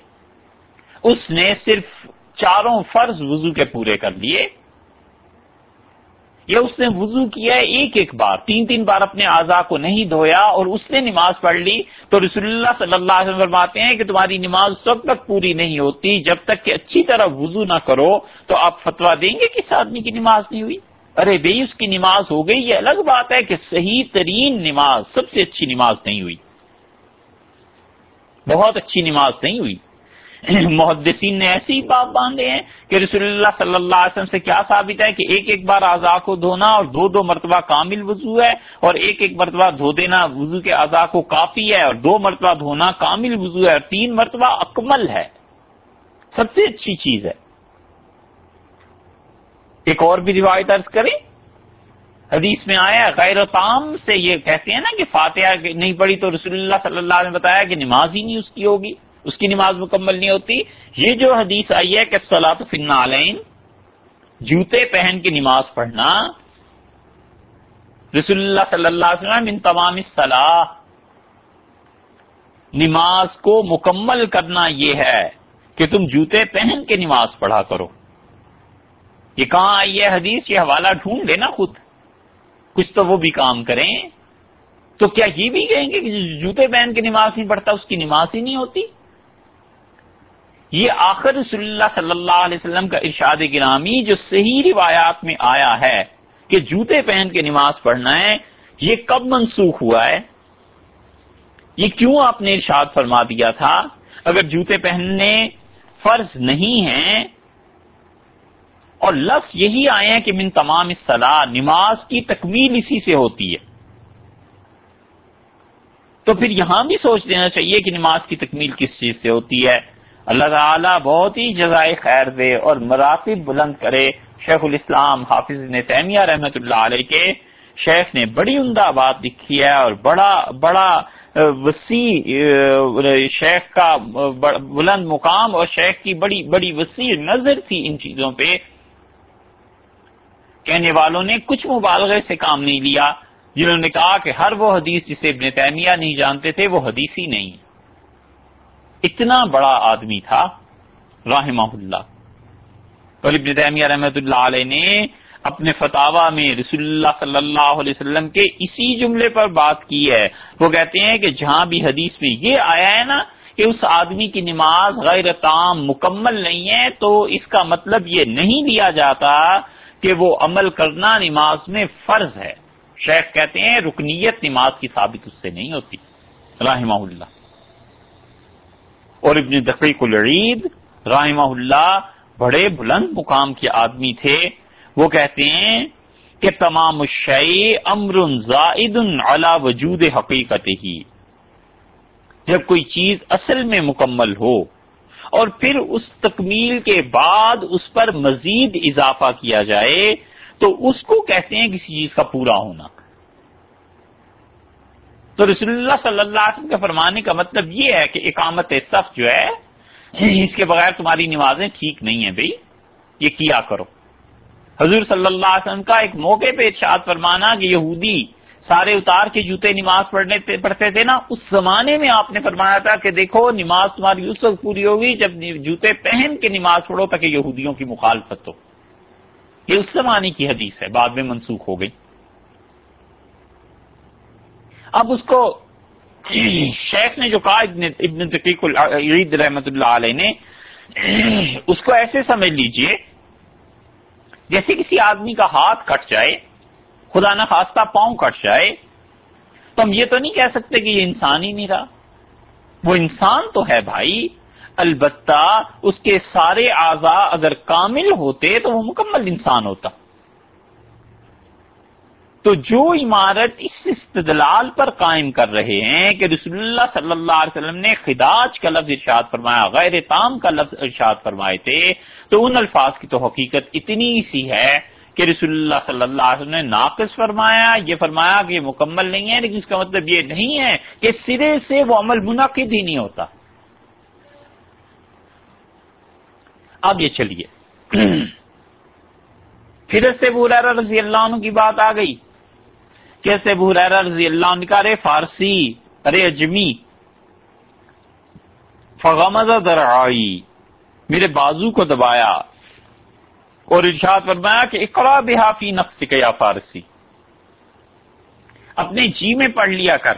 S1: اس نے صرف چاروں فرض وضو کے پورے کر لیے یا اس نے وضو کیا ایک ایک بار، تین تین بار اپنے اعضاء کو نہیں دھویا اور اس نے نماز پڑھ لی۔ تو رسول اللہ صلی اللہ علیہ وسلم فرماتے ہیں کہ تمہاری نماز اس وقت تک پوری نہیں ہوتی، جب تک کہ اچھی طرح وضو نہ کرو تو آپ فتوا دیں گے کہ اس آدمی کی نماز نہیں ہوئی۔ ارے بھائی، اس کی نماز ہو گئی، یہ الگ بات ہے کہ صحیح ترین نماز، سب سے اچھی نماز نہیں ہوئی۔ بہت اچھی نماز نہیں ہوئی۔ محدثین نے ایسی بات باندھے ہیں کہ رسول اللہ صلی اللہ علیہ وسلم سے کیا ثابت ہے کہ ایک ایک بار اعضاء کو دھونا اور دو دو مرتبہ کامل وضو ہے اور ایک ایک مرتبہ دھو دینا وضو کے اعضاء کو کافی ہے اور دو مرتبہ دھونا کامل وضو ہے اور تین مرتبہ اکمل ہے۔ سب سے اچھی چیز ہے۔ ایک اور بھی روایت ارض کریں۔ حدیث میں آیا غیر تام سے یہ کہتے ہیں نا کہ فاتحہ نہیں پڑی تو رسول اللہ صلی اللہ علیہ نے بتایا کہ نماز ہی نہیں اس کی ہوگی۔ اس کی نماز مکمل نہیں ہوتی۔ یہ جو حدیث آئی ہے کہ سلاط فن علین جوتے پہن کے نماز پڑھنا، رسول اللہ صلی اللہ علیہ وسلم ان تمام صلاح نماز کو مکمل کرنا یہ ہے کہ تم جوتے پہن کے نماز پڑھا کرو۔ یہ کہاں آئی ہے حدیث؟ یہ حوالہ ڈھونڈ لینا خود۔ کچھ تو وہ بھی کام کریں۔ تو کیا یہ بھی کہیں گے کہ جوتے پہن کے نماز نہیں پڑھتا؟ اس کی نماز ہی نہیں ہوتی۔ یہ آخر رسول اللہ صلی اللہ علیہ وسلم کا ارشاد گرامی جو صحیح روایات میں آیا ہے کہ جوتے پہن کے نماز پڑھنا ہے، یہ کب منسوخ ہوا ہے؟ یہ کیوں آپ نے ارشاد فرما دیا تھا؟ اگر جوتے پہننے فرض نہیں ہیں اور لفظ یہی آئے ہیں کہ من تمام صلاح نماز کی تکمیل اسی سے ہوتی ہے۔ تو پھر یہاں بھی سوچ لینا چاہیے کہ نماز کی تکمیل کس چیز سے ہوتی ہے؟ اللہ تعالیٰ بہت ہی جزائے خیر دے اور مراتب بلند کرے۔ شیخ الاسلام حافظ نے تیمیہ رحمت اللہ علیہ کے شیخ نے بڑی عمدہ بات لکھی ہے اور بڑا بڑا، وسیع شیخ کا بلند مقام اور شیخ کی بڑی بڑی وسیع نظر تھی ان چیزوں پہ۔ کہنے والوں نے کچھ مبالغے سے کام نہیں لیا۔ جنہوں نے کہا کہ ہر وہ حدیث جسے ابن تیمیہ نہیں جانتے تھے وہ حدیث ہی نہیں۔ اتنا بڑا آدمی تھا، رحمہ اللہ۔ اور ابن تیمیہ رحمۃ اللہ علیہ نے اپنے فتوا میں رسول اللہ صلی اللہ علیہ وسلم کے اسی جملے پر بات کی ہے۔ وہ کہتے ہیں کہ جہاں بھی حدیث میں یہ آیا ہے نا کہ اس آدمی کی نماز غیر تام مکمل نہیں ہے، تو اس کا مطلب یہ نہیں لیا جاتا کہ وہ عمل کرنا نماز میں فرض ہے۔ شیخ کہتے ہیں رکنیت نماز کی ثابت اس سے نہیں ہوتی۔ رحمہ اللہ۔ اور ابن دقیق العید رحمہ اللہ بڑے بلند مقام کے آدمی تھے۔ وہ کہتے ہیں کہ تمام الشیء امر زائد علی وجود حقیقت ہی جب کوئی چیز اصل میں مکمل ہو اور پھر اس تکمیل کے بعد اس پر مزید اضافہ کیا جائے تو اس کو کہتے ہیں کسی چیز کا پورا ہونا۔ تو رسول اللہ صلی اللہ علیہ وسلم کے فرمانے کا مطلب یہ ہے کہ اقامت صف جو ہے، اس کے بغیر تمہاری نمازیں ٹھیک نہیں ہیں بھائی، یہ کیا کرو؟ حضور صلی اللہ علیہ وسلم کا ایک موقع پہ ارشاد فرمانا کہ یہودی سارے اتار کے جوتے نماز پڑھنے پڑھتے تھے نا، اس زمانے میں آپ نے فرمایا تھا کہ دیکھو، نماز تمہاری اس وقت پوری ہوگی جب جوتے پہن کے نماز پڑھو تاکہ یہودیوں کی مخالفت ہو۔ یہ اس زمانے کی حدیث ہے، بعد میں منسوخ ہو گئی۔ اب اس کو شیخ نے جو کہا، ابن ابن تقیق عید رحمت اللہ علیہ نے، اس کو ایسے سمجھ لیجیے، جیسے کسی آدمی کا ہاتھ کٹ جائے، خدا نہ پاؤں کٹ جائے، تو ہم یہ تو نہیں کہہ سکتے کہ یہ انسان ہی نہیں رہا۔ وہ انسان تو ہے بھائی، البتہ اس کے سارے اعضاء اگر کامل ہوتے تو وہ مکمل انسان ہوتا۔ تو جو عمارت اس استدلال پر قائم کر رہے ہیں کہ رسول اللہ صلی اللہ علیہ وسلم نے خداج کا لفظ ارشاد فرمایا، غیر تام کا لفظ ارشاد فرمائے تھے، تو ان الفاظ کی تو حقیقت اتنی سی ہے کہ رسول اللہ صلی اللہ علیہ وسلم نے ناقص فرمایا، یہ فرمایا کہ یہ مکمل نہیں ہے، لیکن اس کا مطلب یہ نہیں ہے کہ سرے سے وہ عمل منعقد ہی نہیں ہوتا۔ اب یہ چلیے۔ پھر سے بولا رضی اللہ عنہ کی بات آ گئی۔ کیسے بحرا رضی اللہ عنہ کا رے فارسی ارے اجمی۔ فغمز درعائی، میرے بازو کو دبایا۔ اور ارشاد فرمایا کہ اقرا بحافی نفس کے یا فارسی۔ اپنے جی میں پڑھ لیا کر۔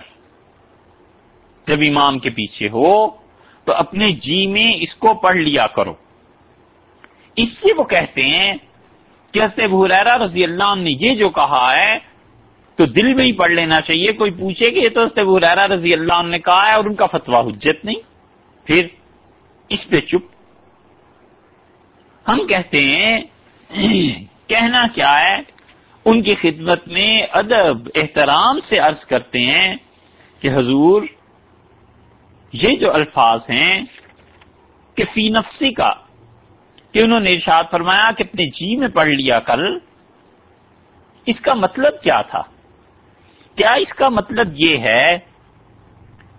S1: جب امام کے پیچھے ہو، تو اپنے جی میں اس کو پڑھ لیا کرو۔ اس سے وہ کہتے ہیں کہ حضرت بحرا رضی اللہ عنہ نے یہ جو کہا ہے تو دل میں ہی پڑھ لینا چاہیے۔ کوئی پوچھے کہ یہ تو حریرا رضی اللہ عنہ نے کہا ہے اور ان کا فتوا حجت نہیں۔ پھر اس پہ چپ۔ ہم کہتے ہیں، کہنا کیا ہے؟ ان کی خدمت میں ادب، احترام سے عرض کرتے ہیں کہ حضور، یہ جو الفاظ ہیں، کہ فی نفسی کا، کہ انہوں نے ارشاد فرمایا کہ اپنے جی میں پڑھ لیا کل، اس کا مطلب کیا تھا؟ کیا اس کا مطلب یہ ہے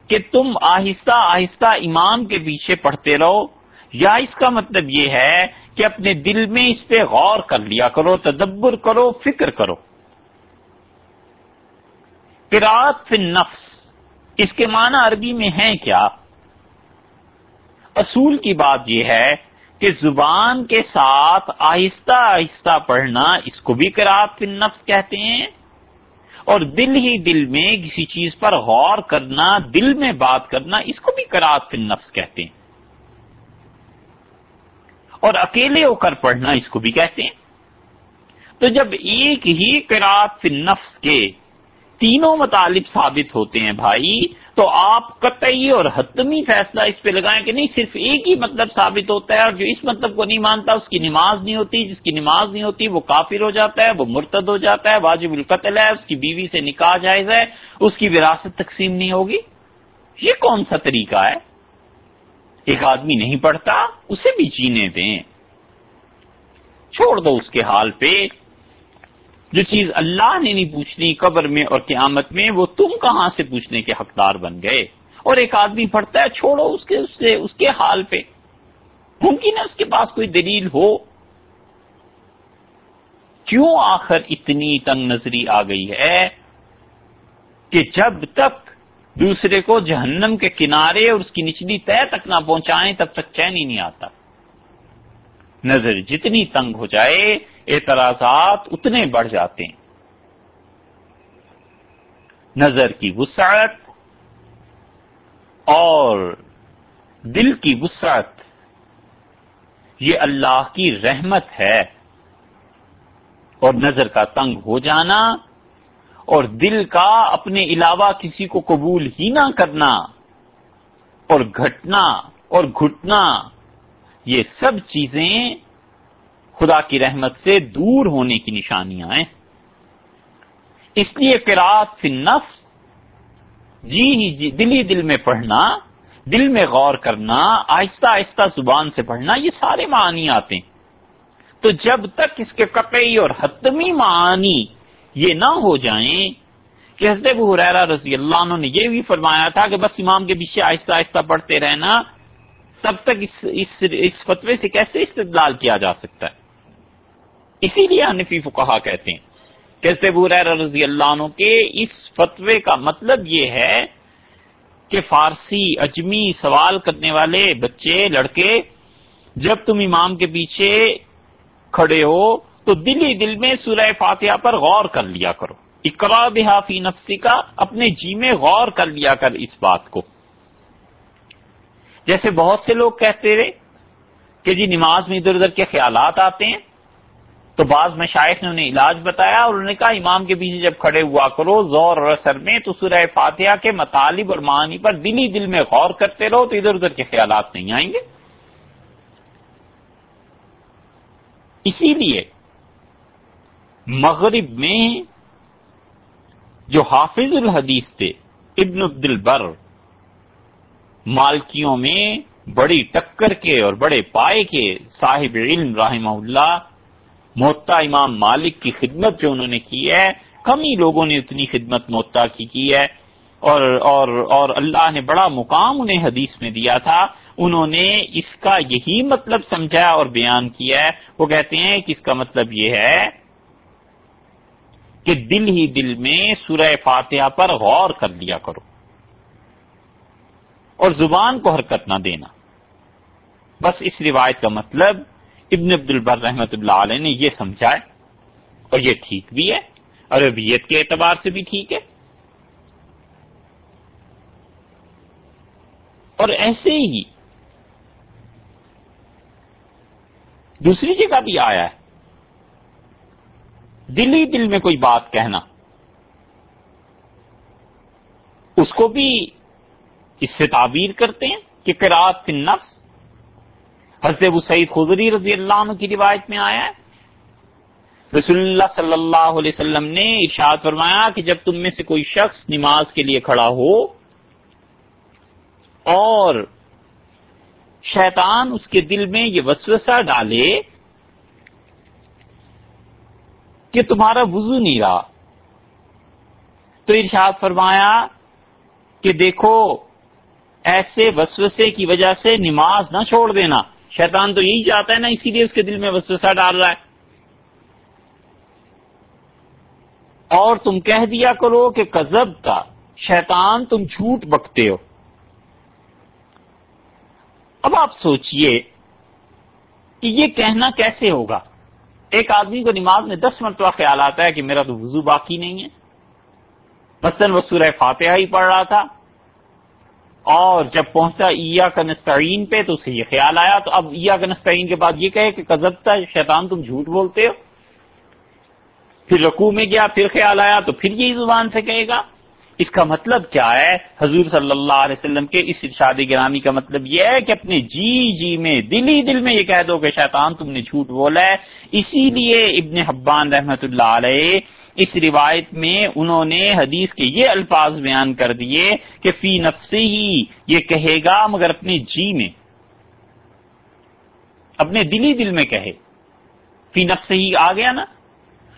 S1: کہ تم آہستہ آہستہ امام کے پیچھے پڑھتے رہو؟ یا اس کا مطلب یہ ہے کہ اپنے دل میں اس پہ غور کر لیا کرو، تدبر کرو، فکر کرو۔ فی نفس اس کے معنی عربی میں ہیں کیا؟ اصول کی بات یہ ہے کہ زبان کے ساتھ آہستہ آہستہ پڑھنا، اس کو بھی فی نفس کہتے ہیں اور دل ہی دل میں کسی چیز پر غور کرنا، دل میں بات کرنا، اس کو بھی کراط فی نفس کہتے ہیں۔ اور اکیلے ہو کر پڑھنا اس کو بھی کہتے ہیں۔ تو جب ایک ہی کراط فی نفس کے تینوں مطالب ثابت ہوتے ہیں بھائی، تو آپ قطعی اور حتمی فیصلہ اس پہ لگائیں کہ نہیں، صرف ایک ہی مطلب ثابت ہوتا ہے اور جو اس مطلب کو نہیں مانتا، اس کی نماز نہیں ہوتی، جس کی نماز نہیں ہوتی، وہ کافر ہو جاتا ہے، وہ مرتد ہو جاتا ہے، واجب القتل ہے، اس کی بیوی سے نکاح جائز ہے، اس کی وراثت تقسیم نہیں ہوگی۔ یہ کون سا طریقہ ہے؟ ایک آدمی نہیں پڑھتا، اسے بھی جینے دیں۔ چھوڑ دو اس کے حال پہ۔ جو چیز اللہ نے نہیں پوچھنی قبر میں اور قیامت میں، وہ تم کہاں سے پوچھنے کے حقدار بن گئے؟ اور ایک آدمی پڑھتا ہے، چھوڑو اس کے، اس سے، اس کے حال پہ۔ ممکن ہے اس کے پاس کوئی دلیل ہو۔ کیوں آخر اتنی تنگ نظری آ گئی ہے کہ جب تک دوسرے کو جہنم کے کنارے اور اس کی نچلی طے تک نہ پہنچائیں، تب تک چین ہی نہیں آتا۔ نظر جتنی تنگ ہو جائے اعتراضات اتنے بڑھ جاتے ہیں۔ نظر کی وسعت اور دل کی وسعت، یہ اللہ کی رحمت ہے۔ اور نظر کا تنگ ہو جانا اور دل کا اپنے علاوہ کسی کو قبول ہی نہ کرنا اور گھٹنا اور گھٹنا، یہ سب چیزیں خدا کی رحمت سے دور ہونے کی نشانیاں ہیں۔ اس لیے قرات فی نفس جی ہی جی دلی دل میں پڑھنا دل میں غور کرنا آہستہ آہستہ زبان سے پڑھنا یہ سارے معنی آتے ہیں۔ تو جب تک اس کے قطعی اور حتمی معنی یہ نہ ہو جائیں کہ حضرت ابو حریرہ رضی اللہ عنہ نے یہ بھی فرمایا تھا کہ بس امام کے پیچھے آہستہ آہستہ پڑھتے رہنا تب تک اس اس, اس فتوے سے کیسے استدلال کیا جا سکتا ہے؟ اسی لیے حنفی فقہا کہتے ہیں۔ کہ حضرت ابو رضی اللہ عنہ کے اس فتوے کا مطلب یہ ہے کہ فارسی اجمی سوال کرنے والے بچے، لڑکے، جب تم امام کے پیچھے کھڑے ہو تو دل ہی دل میں سورہ فاتحہ پر غور کر لیا کرو۔ اقرا بحافی نفسی کا اپنے جی میں غور کر لیا کر اس بات کو۔ جیسے بہت سے لوگ کہتے رہے کہ جی نماز میں ادھر ادھر کے خیالات آتے ہیں تو بعض میں نے انہیں علاج بتایا اور انہوں نے کہا امام کے پیچھے جب کھڑے ہوا کرو زور اور اثر میں تو سورہ فاتحہ کے مطالب اور معنی پر دلی دل میں غور کرتے رہو تو ادھر ادھر کے خیالات نہیں آئیں گے۔ اسی لیے مغرب میں جو حافظ الحدیث تھے، ابن عبد البر، مالکیوں میں بڑی ٹکر کے اور بڑے پائے کے صاحب علم رحمہ اللہ محتا امام مالک کی خدمت جو انہوں نے کی ہے، کم ہی لوگوں نے اتنی خدمت محتا کی کی ہے۔ اور اور اور اللہ نے بڑا مقام انہیں حدیث میں دیا تھا۔ انہوں نے اس کا یہی مطلب سمجھا اور بیان کیا ہے۔ وہ کہتے ہیں کہ اس کا مطلب یہ ہے کہ دل ہی دل میں سورہ فاتحہ پر غور کر لیا کرو۔ اور زبان کو حرکت نہ دینا۔ بس اس روایت کا مطلب ابن عبد البر رحمت اللہ علیہ نے یہ سمجھا ہے اور یہ ٹھیک بھی ہے اور ابیت کے اعتبار سے بھی ٹھیک ہے۔ اور ایسے ہی دوسری جگہ بھی آیا ہے۔ دل ہی دل میں کوئی بات کہنا۔ اس کو بھی اس سے تعبیر کرتے ہیں کہ فی نفس حضرت ابو سعید خدری رضی اللہ عنہ کی روایت میں آیا ہے۔ رسول اللہ صلی اللہ علیہ وسلم نے ارشاد فرمایا کہ جب تم میں سے کوئی شخص نماز کے لیے کھڑا ہو اور شیطان اس کے دل میں یہ وسوسہ ڈالے کہ تمہارا وضو نہیں رہا، تو ارشاد فرمایا کہ دیکھو، ایسے وسوسے کی وجہ سے نماز نہ چھوڑ دینا۔ شیطان تو یہی چاہتا ہے نا، اسی لیے اس کے دل میں وسوسہ ڈال رہا ہے۔ اور تم کہہ دیا کرو کہ کزب کا، شیطان تم جھوٹ بکتے ہو۔ اب آپ سوچئے کہ یہ کہنا کیسے ہوگا؟ ایک آدمی کو نماز میں دس مرتبہ خیال آتا ہے کہ میرا تو وضو باقی نہیں ہے۔ مثلاً وہ سورہ فاتحہ ہی پڑھ رہا تھا۔ اور جب پہنچا ایا کنستعین پہ، تو اسے یہ خیال آیا، تو اب ایا کنستعین کے بعد یہ کہے کہ کزبتا شیطان تم جھوٹ بولتے ہو۔ پھر رقو میں گیا، پھر خیال آیا، تو پھر یہی زبان سے کہے گا۔ اس کا مطلب کیا ہے؟ حضور صلی اللہ علیہ وسلم کے اس ارشاد گرامی کا مطلب یہ ہے کہ اپنے جی جی میں، دل ہی دل میں یہ کہہ دو کہ شیطان تم نے جھوٹ بولا ہے۔ اسی لیے ابن حبان رحمت اللہ علیہ اس روایت میں انہوں نے حدیث کے یہ الفاظ بیان کر دیے کہ فی نفسی ہی یہ کہے گا مگر اپنے جی میں۔ اپنے دلی دل میں کہے۔ فی نفس ہی آ گیا نا۔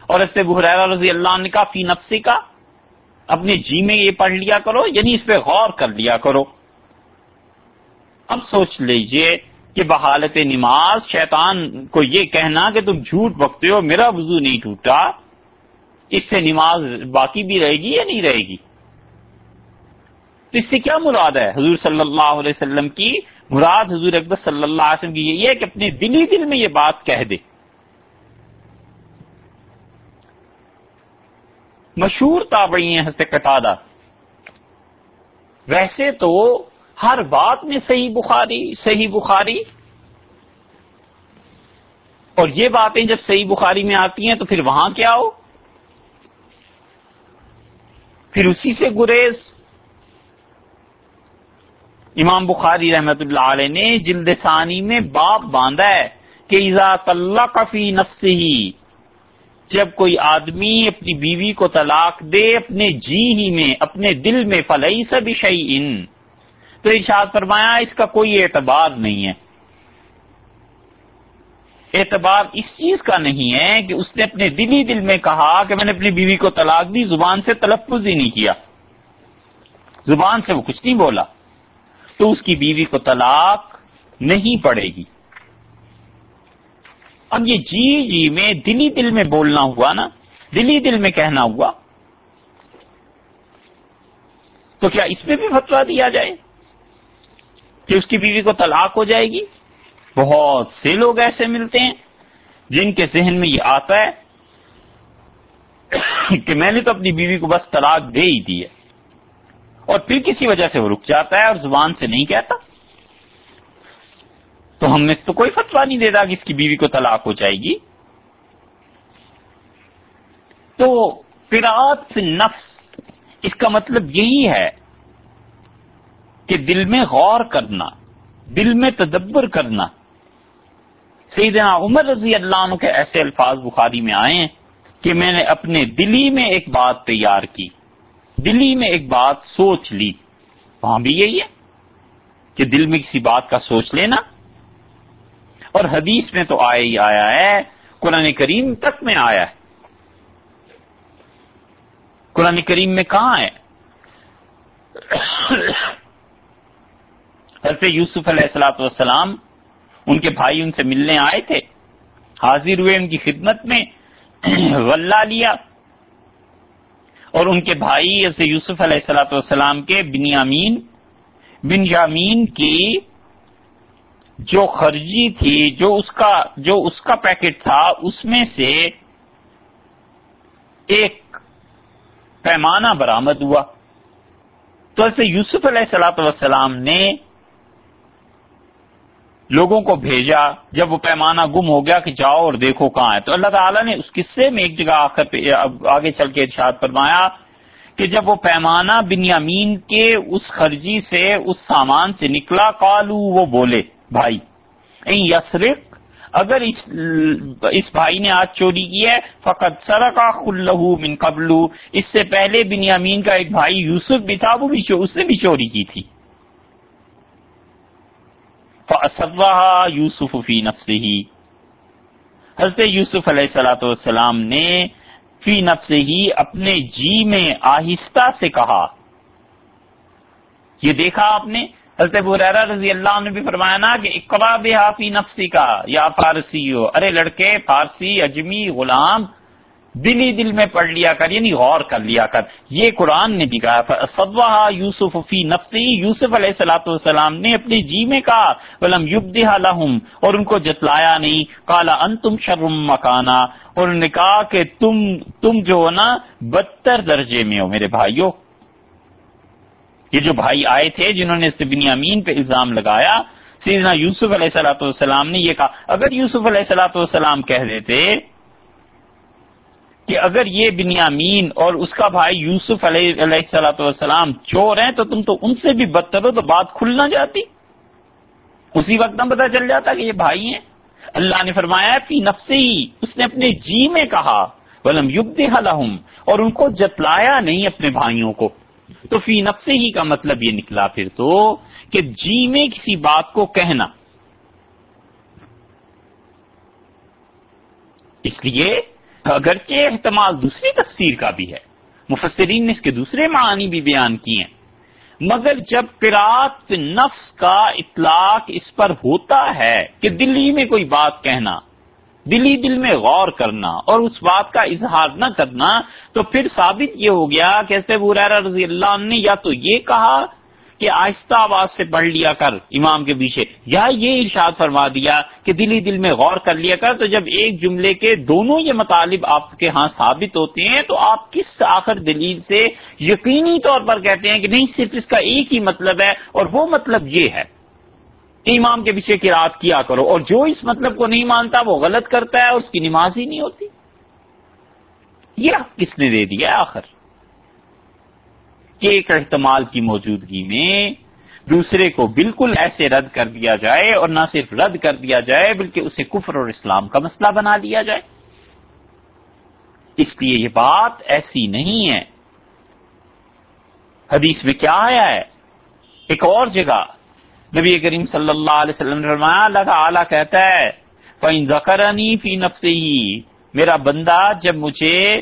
S1: اور اس سے بحرا رضی اللہ نے کہا، فی نفسی کا اپنے جی میں یہ پڑھ لیا کرو یعنی اس پہ غور کر لیا کرو۔ اب سوچ لیجیے کہ بحالت نماز شیطان کو یہ کہنا کہ تم جھوٹ بکتے ہو، میرا وضو نہیں ٹوٹا۔ اس سے نماز باقی بھی رہے گی یا نہیں رہے گی؟ تو اس سے کیا مراد ہے حضور صلی اللہ علیہ وسلم کی؟ مراد حضور اکبر صلی اللہ علیہ وسلم کی یہ ہے کہ اپنے دلی دل میں یہ بات کہہ دے۔ مشہور تابعی ہیں ہنس قطادہ ویسے تو ہر بات میں صحیح بخاری صحیح بخاری۔
S2: اور یہ باتیں جب صحیح بخاری میں آتی ہیں تو پھر وہاں کیا ہو؟ پھر اسی سے گریز۔ امام بخاری رحمت اللہ علیہ نے جلد ثانی میں باپ باندھا ہے کہ ایزا طلّہ کفی نفس ہی جب کوئی آدمی اپنی بیوی کو طلاق دے، اپنے جی ہی میں، اپنے دل میں فلئی سب شعی ان تو ارشاد فرمایا، اس کا کوئی اعتبار نہیں ہے۔ اعتبار اس چیز کا نہیں ہے کہ اس نے اپنے دل ہی دل میں کہا کہ میں نے اپنی بیوی کو طلاق دی، زبان سے تلفظ ہی نہیں کیا۔ زبان سے وہ کچھ نہیں بولا۔ تو اس کی بیوی کو طلاق نہیں پڑے گی۔ اب یہ جی جی میں دلی دل میں بولنا ہوا نا، دلی دل میں کہنا ہوا۔ تو کیا اس میں بھی فتوا دیا جائے کہ اس کی بیوی کو طلاق ہو جائے گی؟ بہت سے لوگ ایسے ملتے ہیں جن کے ذہن میں یہ آتا ہے کہ میں نے تو اپنی بیوی کو بس طلاق دے ہی دی ہے۔ اور پھر کسی وجہ سے وہ رک جاتا ہے اور زبان سے نہیں کہتا۔ تو ہم نے تو کوئی فتوا نہیں دیتا کہ اس کی بیوی کو طلاق ہو جائے گی۔ تو فراط نفس اس کا مطلب یہی ہے کہ دل میں غور کرنا، دل میں تدبر کرنا سیدنا عمر رضی اللہ عنہ کے ایسے الفاظ بخاری میں آئے ہیں کہ میں نے اپنے دلی میں ایک بات تیار کی، دلی میں ایک بات سوچ لی۔ وہاں بھی یہی ہے کہ دل میں کسی بات کا سوچ لینا۔ اور حدیث میں تو آیا ہی آیا ہے، قرآن کریم تک میں آیا ہے۔ قرآن کریم میں کہاں ہے؟ حضرت یوسف علیہ السلاۃ والسلام ان کے بھائی ان سے ملنے آئے تھے، حاضر ہوئے ان کی خدمت میں، غلہ لیا۔ اور ان کے بھائی حضرت یوسف علیہ السلاۃ والسلام کے بنیامین بنجامین کی جو خرجی تھی، جو اس کا، جو اس کا پیکٹ تھا، اس میں سے ایک پیمانہ برآمد ہوا۔ تو ایسے یوسف علیہ السلاۃ والسلام نے لوگوں کو بھیجا، جب وہ پیمانہ گم ہو گیا کہ جاؤ اور دیکھو کہاں ہے۔ تو اللہ تعالیٰ نے اس قصے میں ایک جگہ آخر پہ آگے چل کے ارشاد فرمایا کہ جب وہ پیمانہ بنیامین کے اس خرجی سے، اس سامان سے نکلا کالو وہ بولے، بھائی یسرق، اگر اس اس بھائی نے آج چوری کی ہے فقط سرکا خلہ من قبلو۔ اس سے پہلے بنیامین کا ایک بھائی یوسف بھی تھا، وہ بھی اس نے بھی چوری کی تھی۔ یوسف فی نفس ہی حضرت یوسف علیہ السلاۃ والسلام نے فی نفس ہی اپنے جی میں آہستہ سے کہا۔ یہ دیکھا آپ نے؟ حضرت بریرا رضی اللہ نے بھی فرمایا نا کہ اقبا بحافی نفسی کا یا فارسی ہو ارے لڑکے، فارسی، اجمی، غلام دلی دل میں پڑھ لیا کر یعنی غور کر لیا کر۔ یہ قرآن نے بھی کہا صدوہ یوسف فی نفسی یوسف علیہ السلاۃ والسلام نے اپنی جی میں کہا، ولم یبدہ لہم اور ان کو جتلایا نہیں کالا ان تم شرم مکانا۔ اور انہوں نے کہا کہ تم تم جو ہو نا، بدتر درجے میں ہو میرے بھائیوں یہ جو بھائی آئے تھے، جنہوں نے امین پہ الزام لگایا، سیدنا یوسف علیہ السلاۃ والسلام نے یہ کہا۔ اگر یوسف علیہ السلاۃ والسلام کہہ دیتے کہ اگر یہ بنیامین اور اس کا بھائی یوسف علیہ علیہ السلاۃ والسلام چور ہیں تو تم تو ان سے بھی بدتر ہو تو بات کھل نہ جاتی۔ اسی وقت ہم پتا چل جاتا کہ یہ بھائی ہیں۔ اللہ نے فرمایا، فی نفسی، اس نے اپنے جی میں کہا، ولم یوگ اور ان کو جتلایا نہیں اپنے بھائیوں کو۔ تو فی نفسی ہی کا مطلب یہ نکلا پھر تو کہ جی میں کسی بات کو کہنا۔ اس لیے اگرچہ احتمال دوسری تفسیر کا بھی ہے، مفسرین نے اس کے دوسرے معنی بھی بیان کیے ہیں۔ مگر جب قرات نفس کا اطلاق اس پر ہوتا ہے کہ دلی میں کوئی بات کہنا، دلی دل میں غور کرنا اور اس بات کا اظہار نہ کرنا، تو پھر ثابت یہ ہو گیا کہ ایسے رضی اللہ عنہ نے یا تو یہ کہا کہ آہستہ آواز سے پڑھ لیا کر امام کے پیچھے۔ یا یہ ارشاد فرما دیا کہ دلی دل میں غور کر لیا کر، تو جب ایک جملے کے دونوں یہ مطالب آپ کے ہاں ثابت ہوتے ہیں، تو آپ کس آخر دلیل سے یقینی طور پر کہتے ہیں کہ نہیں، صرف اس کا ایک ہی مطلب ہے اور وہ مطلب یہ ہے کہ امام کے پیچھے کی رات کیا کرو۔ اور جو اس مطلب کو نہیں مانتا، وہ غلط کرتا ہے اس کی نماز ہی نہیں ہوتی۔ یہ کس نے دے دیا آخر؟ کہ ایک احتمال کی موجودگی میں دوسرے کو بالکل ایسے رد کر دیا جائے اور نہ صرف رد کر دیا جائے بلکہ اسے کفر اور اسلام کا مسئلہ بنا دیا جائے۔ اس لیے یہ بات ایسی نہیں ہے۔ حدیث میں کیا آیا ہے؟ ایک اور جگہ۔ نبی کریم صلی اللہ علیہ وسلم فرمایا، اللہ تعالیٰ کہتا ہے، فَإِن ذَكَرَنِي فِي نَفْسِهِ، میرا بندہ جب مجھے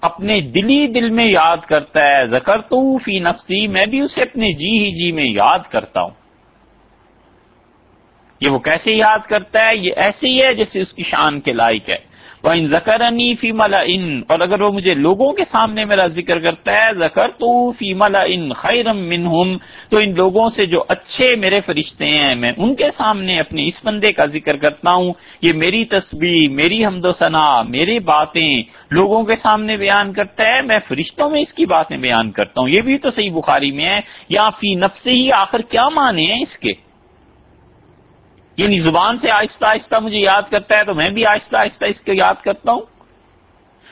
S2: اپنے دلی دل میں یاد کرتا ہے زکر تو فی نفسی، میں بھی اسے اپنے جی ہی جی میں یاد کرتا ہوں۔ یہ وہ کیسے یاد کرتا ہے؟ یہ ایسے ہی ہے جیسے اس کی شان کے لائق ہے۔ وہ ان زکر فی ملا ان اور اگر وہ مجھے لوگوں کے سامنے میرا ذکر کرتا ہے زکر تو فی ملا ان خیرم تو ان لوگوں سے جو اچھے میرے فرشتے ہیں، میں ان کے سامنے اپنے اس بندے کا ذکر کرتا ہوں۔ یہ میری تسبیح، میری حمد و ثنا میری باتیں لوگوں کے سامنے بیان کرتا ہے۔ میں فرشتوں میں اس کی باتیں بیان کرتا ہوں۔ یہ بھی تو صحیح بخاری میں ہے۔ یا فی نفس ہی آخر کیا مانے ہیں اس کے؟ یعنی زبان سے آہستہ آہستہ مجھے یاد کرتا ہے تو میں بھی آہستہ آہستہ اس کو یاد کرتا ہوں۔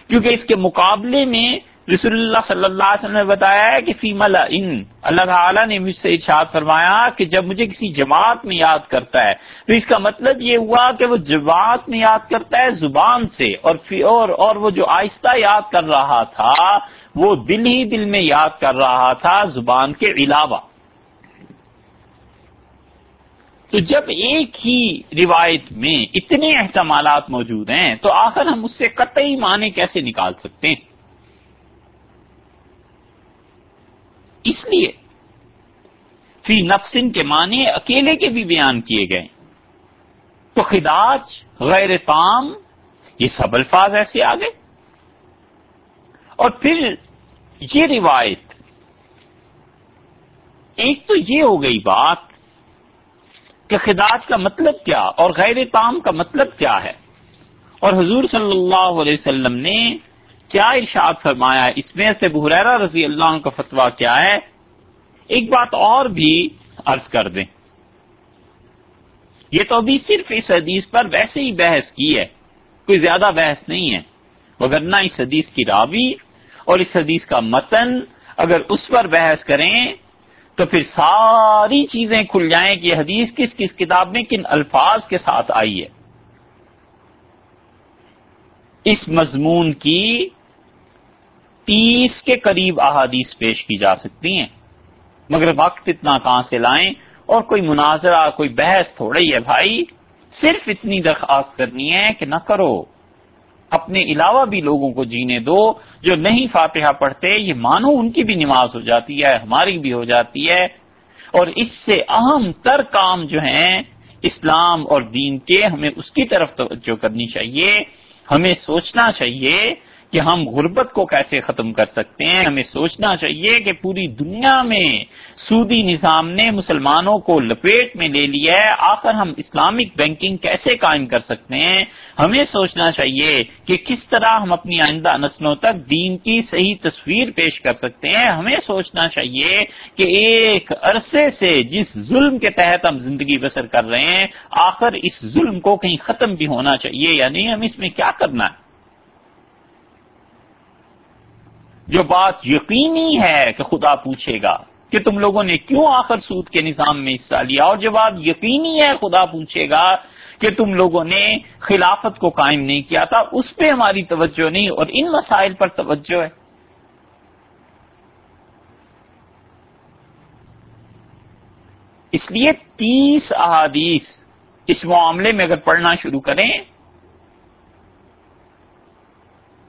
S2: کیونکہ اس کے مقابلے میں رسول اللہ صلی اللہ علیہ وسلم نے بتایا ہے کہ فیمل ان اللہ تعالیٰ نے مجھ سے ارشاد فرمایا کہ جب مجھے کسی جماعت میں یاد کرتا ہے تو اس کا مطلب یہ ہوا کہ وہ جماعت میں یاد کرتا ہے زبان سے اور اور, اور وہ جو آہستہ یاد کر رہا تھا وہ دل ہی دل میں یاد کر رہا تھا زبان کے علاوہ۔ تو جب ایک ہی روایت میں اتنے احتمالات موجود ہیں، تو آخر ہم اس سے قطعی معنی کیسے نکال سکتے ہیں؟ اس لیے فی نفسن کے معنی اکیلے کے بھی بیان کیے گئے تو خداج غیر تام، یہ سب الفاظ ایسے آ گئے۔ اور پھر یہ روایت، ایک تو یہ ہو گئی بات کہ خداج کا مطلب کیا اور غیر تام کا مطلب کیا ہے؟ اور حضور صلی اللہ علیہ وسلم نے کیا ارشاد فرمایا اس میں سے بحریرہ رضی اللہ عنہ کا فتویٰ کیا ہے؟ ایک بات اور بھی عرض کر دیں۔ یہ تو ابھی صرف اس حدیث پر ویسے ہی بحث کی ہے، کوئی زیادہ بحث نہیں ہے۔ مگر نہ اس حدیث کی راوی اور اس حدیث کا متن اگر اس پر بحث کریں تو پھر ساری چیزیں کھل جائیں کہ یہ حدیث کس کس کتاب میں کن الفاظ کے ساتھ آئی ہے۔ اس مضمون کی تیس کے قریب احادیث پیش کی جا سکتی ہیں۔ مگر وقت اتنا کہاں سے لائیں؟ اور کوئی مناظرہ، کوئی بحث تھوڑا ہی ہے بھائی، صرف اتنی درخواست کرنی ہے کہ نہ کرو۔ اپنے علاوہ بھی لوگوں کو جینے دو، جو نہیں فاتحہ پڑھتے، یہ مانو ان کی بھی نماز ہو جاتی ہے، ہماری بھی ہو جاتی ہے۔ اور اس سے اہم تر کام جو ہیں، اسلام اور دین کے، ہمیں اس کی طرف توجہ کرنی چاہیے، ہمیں سوچنا چاہیے کہ ہم غربت کو کیسے ختم کر سکتے ہیں؟ ہمیں سوچنا چاہیے کہ پوری دنیا میں سودی نظام نے مسلمانوں کو لپیٹ میں لے لیا ہے۔ آخر ہم اسلامک بینکنگ کیسے قائم کر سکتے ہیں؟ ہمیں سوچنا چاہیے کہ کس طرح ہم اپنی آئندہ نسلوں تک دین کی صحیح تصویر پیش کر سکتے ہیں۔ ہمیں سوچنا چاہیے کہ ایک عرصے سے جس ظلم کے تحت ہم زندگی بسر کر رہے ہیں، آخر اس ظلم کو کہیں ختم بھی ہونا چاہیے۔ یا نہیں ہم اس میں کیا کرنا ہے؟ جو بات یقینی ہے کہ خدا پوچھے گا کہ تم لوگوں نے کیوں آخر سود کے نظام میں حصہ لیا؟ اور جو بات یقینی ہے خدا پوچھے گا کہ تم لوگوں نے خلافت کو قائم نہیں کیا تھا، اس پہ ہماری توجہ نہیں اور ان مسائل پر توجہ ہے۔ اس لیے تیس احادیث اس معاملے میں اگر پڑھنا شروع کریں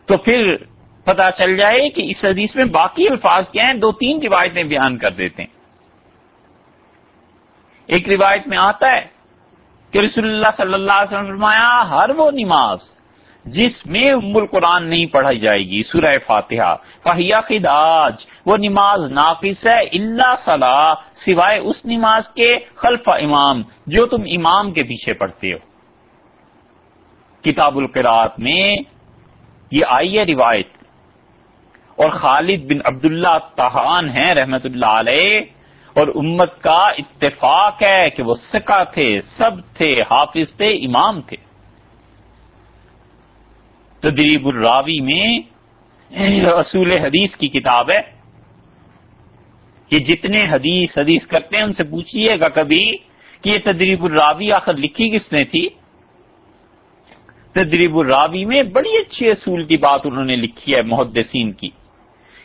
S2: تو پھر پتا چل جائے کہ اس حدیث میں باقی الفاظ کیا ہیں، دو تین روایتیں بیان کر دیتے ہیں۔ ایک روایت میں آتا ہے کہ رسول اللہ صلی اللہ علیہ وسلم فرمایا، ہر وہ نماز جس میں ام القرآن نہیں پڑھائی جائے گی، سورہ فاتحہ فہیا خداج وہ نماز ناقص ہے اللہ صلاح، سوائے اس نماز کے خلف امام جو تم امام کے پیچھے پڑھتے ہو۔ کتاب القرات میں یہ آئی ہے روایت اور خالد بن عبداللہ تہان ہیں رحمت اللہ علیہ، اور امت کا اتفاق ہے کہ وہ سکا تھے، سب تھے، حافظ تھے، امام تھے۔ تدریب الراوی میں اصول حدیث کی کتاب ہے۔ کہ جتنے حدیث حدیث کرتے ہیں، ان سے پوچھیے گا کبھی کہ یہ تدریب الراوی آخر لکھی کس نے تھی۔ تدریب الراوی میں بڑی اچھی اصول کی بات انہوں نے لکھی ہے، محدثین کی۔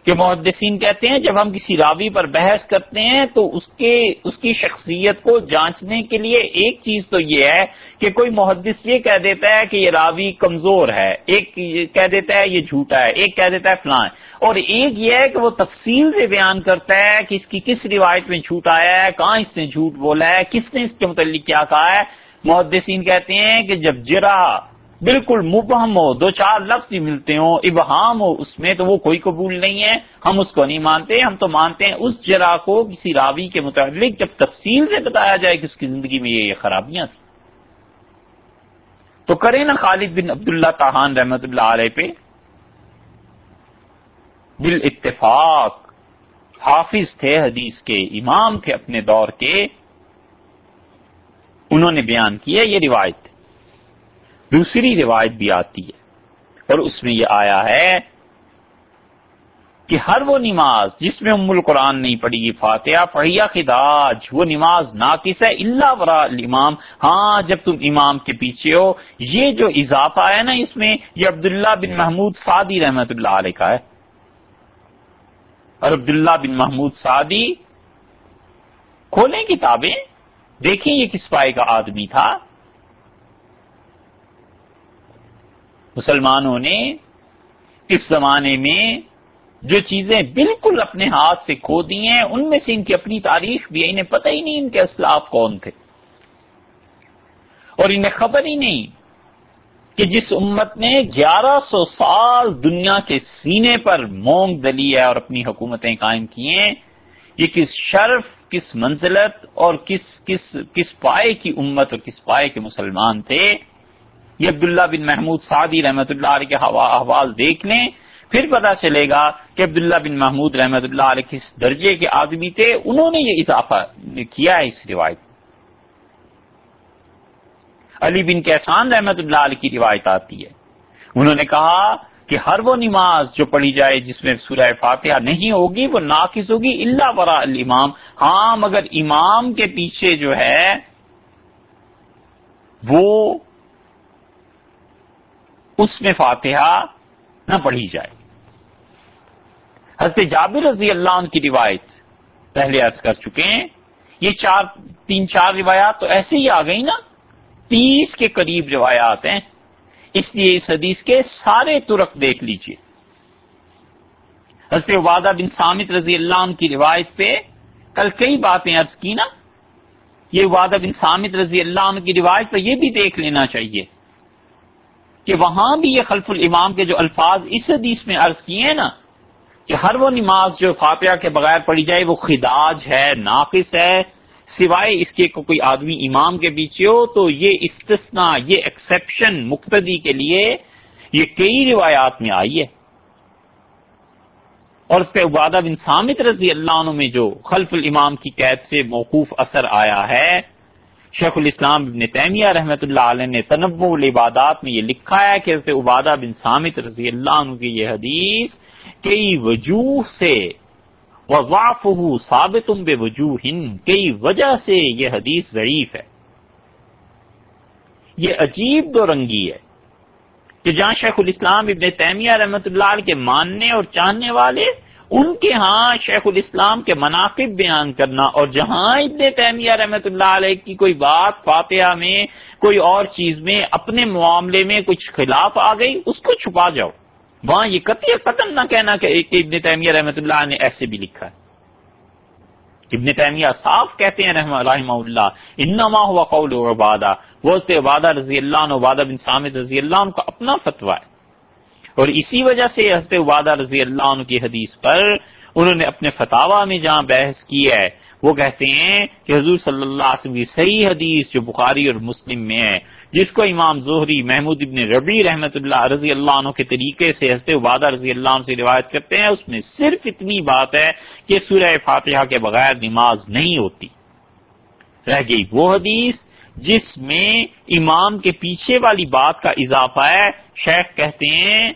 S2: کہ محدثین کہتے ہیں جب ہم کسی راوی پر بحث کرتے ہیں تو اس کے، اس کی شخصیت کو جانچنے کے لیے ایک چیز تو یہ ہے کہ کوئی محدث یہ کہہ دیتا ہے کہ یہ راوی کمزور ہے، ایک کہہ دیتا ہے یہ جھوٹا ہے، ایک کہہ دیتا ہے فلاں اور ایک یہ ہے کہ وہ تفصیل سے بیان کرتا ہے کہ اس کی کس روایت میں جھوٹ آیا ہے، کہاں اس نے جھوٹ بولا ہے، کس نے اس کے متعلق کیا کہا ہے۔ محدثین کہتے ہیں کہ جب جرا بالکل مبہم ہو، دو چار لفظ ہی ملتے ہوں، ابہام ہو اس میں تو وہ کوئی قبول نہیں ہے، ہم اس کو نہیں مانتے، ہم تو مانتے ہیں اس جرا کو کسی راوی کے متعلق جب تفصیل سے بتایا جائے کہ اس کی زندگی میں یہ خرابیاں تھیں۔ تو کریں نا خالد بن عبداللہ تاہان رحمت اللہ علیہ پہ۔ بال اتفاق حافظ تھے حدیث کے، امام تھے اپنے دور کے۔ انہوں نے بیان کیا یہ روایت۔ دوسری روایت بھی آتی ہے اور اس میں یہ آیا ہے کہ ہر وہ نماز جس میں ام القرآن نہیں پڑی فاتحہ فہیا خداج، وہ نماز ناقص ہے اللہ ورا الامام ہاں جب تم امام کے پیچھے ہو، یہ جو اضافہ ہے نا اس میں، یہ عبداللہ بن محمود سعدی رحمت اللہ علیہ کا ہے۔ اور عبداللہ بن محمود سعدی کھولیں کتابیں، دیکھیں یہ کس پائے کا آدمی تھا۔ مسلمانوں نے اس زمانے میں جو چیزیں بالکل اپنے ہاتھ سے کھو دی ہیں، ان میں سے ان کی اپنی تاریخ بھی ہے، انہیں پتہ ہی نہیں ان کے اسلاف کون تھے۔ اور انہیں خبر ہی نہیں کہ جس امت نے گیارہ سو سال دنیا کے سینے پر مونگ دلی ہے اور اپنی حکومتیں قائم کی ہیں، یہ کس شرف، کس منزلت اور کس کس کس پائے کی امت اور کس پائے کے مسلمان تھے۔ یہ عبداللہ بن محمود سعدی رحمت اللہ علیہ کے احوال دیکھ لیں پھر پتا چلے گا کہ عبداللہ بن محمود رحمت اللہ علیہ کس درجے کے آدمی تھے، انہوں نے یہ اضافہ کیا ہے اس روایت علی بن کیسان رحمت اللہ علیہ کی روایت آتی ہے۔ انہوں نے کہا کہ ہر وہ نماز جو پڑھی جائے جس میں سورہ فاتحہ نہیں ہوگی، وہ ناقص ہوگی اللہ ورا الامام۔ ہاں مگر امام کے پیچھے جو ہے، وہ اس میں فاتحہ نہ پڑھی جائے۔ حضرت جابر رضی اللہ عنہ کی روایت پہلے عرض کر چکے ہیں۔ یہ چار، تین، چار روایات تو ایسے ہی آ گئی نا۔ تیس کے قریب روایات ہیں۔ اس لیے اس حدیث کے سارے ترک دیکھ لیجیے۔ حضرت وادہ بن سامت رضی اللہ عنہ کی روایت پہ کل کئی باتیں عرض کی نا۔ یہ وادہ بن سامت رضی اللہ عنہ کی روایت پہ یہ بھی دیکھ لینا چاہیے۔ کہ وہاں بھی یہ خلف الامام کے جو الفاظ اس حدیث میں عرض کیے ہیں نا، کہ ہر وہ نماز جو فاتحہ کے بغیر پڑھی جائے، وہ خداج ہے، ناقص ہے، سوائے اس کے کوئی آدمی امام کے پیچھے ہو، تو یہ استثنا یہ ایکسپشن مقتدی کے لیے یہ کئی روایات میں آئی ہے۔ اور اس پہ عبادہ بن سامت رضی اللہ عنہ میں جو خلف الامام کی قید سے موقوف اثر آیا ہے شیخ الاسلام ابن تیمیہ رحمت اللہ علیہ نے تنوع العبادات میں یہ لکھا ہے کہ حضرت عبادہ بن سامت رضی اللہ عنہ کی یہ حدیث کئی وجوہ سے وضعف ثابت بے وجوہ کئی وجہ سے یہ حدیث ضعیف ہے۔ یہ عجیب دو رنگی ہے کہ جہاں شیخ الاسلام ابن تیمیہ رحمت اللہ علیہ کے ماننے اور چاہنے والے ان کے ہاں شیخ الاسلام کے مناقب بیان کرنا اور جہاں ابن تیمیہ رحمت اللہ علیہ کی کوئی بات فاتحہ میں، کوئی اور چیز میں، اپنے معاملے میں کچھ خلاف آ گئی، اس کو چھپا جاؤ۔ وہاں یہ قطع قتل نہ کہنا کہ ابن تیمیہ رحمت اللہ نے ایسے بھی لکھا ہے۔ ابن تیمیہ صاف کہتے ہیں رحمہ رحمہ اللہ، انما ہوا قول عبادہ۔ وہ عبادہ رضی اللہ عنہ، عبادہ بن سامد رضی اللہ عنہ کا اپنا فتویٰ ہے۔ اور اسی وجہ سے حضرت عبادہ رضی اللہ عنہ کی حدیث پر انہوں نے اپنے فتوا میں جہاں بحث کی ہے، وہ کہتے ہیں کہ حضور صلی اللہ علیہ وسلم کی صحیح حدیث جو بخاری اور مسلم میں ہے، جس کو امام زہری، محمود ابن ربی رحمت اللہ رضی اللہ عنہ کے طریقے سے حضرت وادہ رضی اللہ عنہ سے روایت کرتے ہیں، اس میں صرف اتنی بات ہے کہ سورہ فاتحہ کے بغیر نماز نہیں ہوتی۔ رہ گئی وہ حدیث جس میں امام کے پیچھے والی بات کا اضافہ ہے، شیخ کہتے ہیں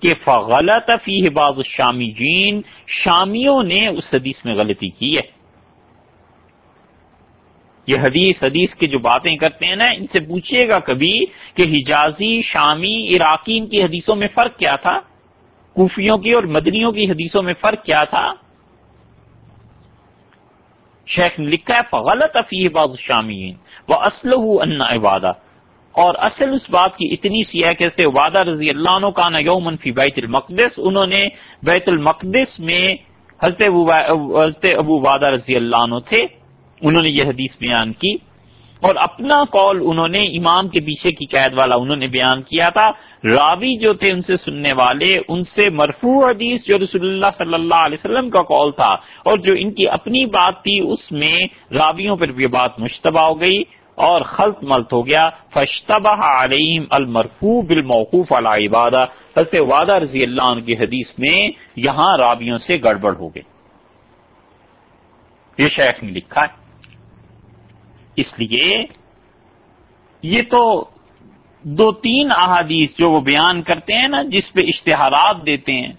S2: کہ فغلط فی بعض الشامی جین شامیوں نے اس حدیث میں غلطی کی ہے۔ یہ حدیث حدیث کی جو باتیں کرتے ہیں نا، ان سے پوچھیے گا کبھی کہ حجازی، شامی عراقی ان کی حدیثوں میں فرق کیا تھا؟ کوفیوں کی اور مدنیوں کی حدیثوں میں فرق کیا تھا؟ شیخ نے لکھا ہے غلط افیح باز شامین وہ اسلح ان عبادہ اور اصل اس بات کی اتنی سی ہے کہ وادہ رضی اللہ عنہ کا نا یومن فی بیت المقدس۔ انہوں نے بیت المقدس میں حضرت حضرت ابو وعدہ رضی اللہ عنہ تھے۔ انہوں نے یہ حدیث بیان کی۔ اور اپنا قول انہوں نے امام کے پیچھے کی قید والا انہوں نے بیان کیا تھا۔ راوی جو تھے ان سے سننے والے، ان سے مرفوع حدیث جو رسول اللہ صلی اللہ علیہ وسلم کا قول تھا۔ اور جو ان کی اپنی بات تھی، اس میں راویوں پر یہ بات مشتبہ ہو گئی اور خلط ملت ہو گیا۔ فشتبہ علیم المرفوع بالموقوف علی عبادہ۔ حضرت وعدہ رضی اللہ عنہ کی حدیث میں یہاں راویوں سے گڑبڑ ہو گئی۔ یہ شیخ نے لکھا ہے۔ اس لیے یہ تو دو تین احادیث جو وہ بیان کرتے ہیں نا، جس پہ اشتہارات دیتے ہیں۔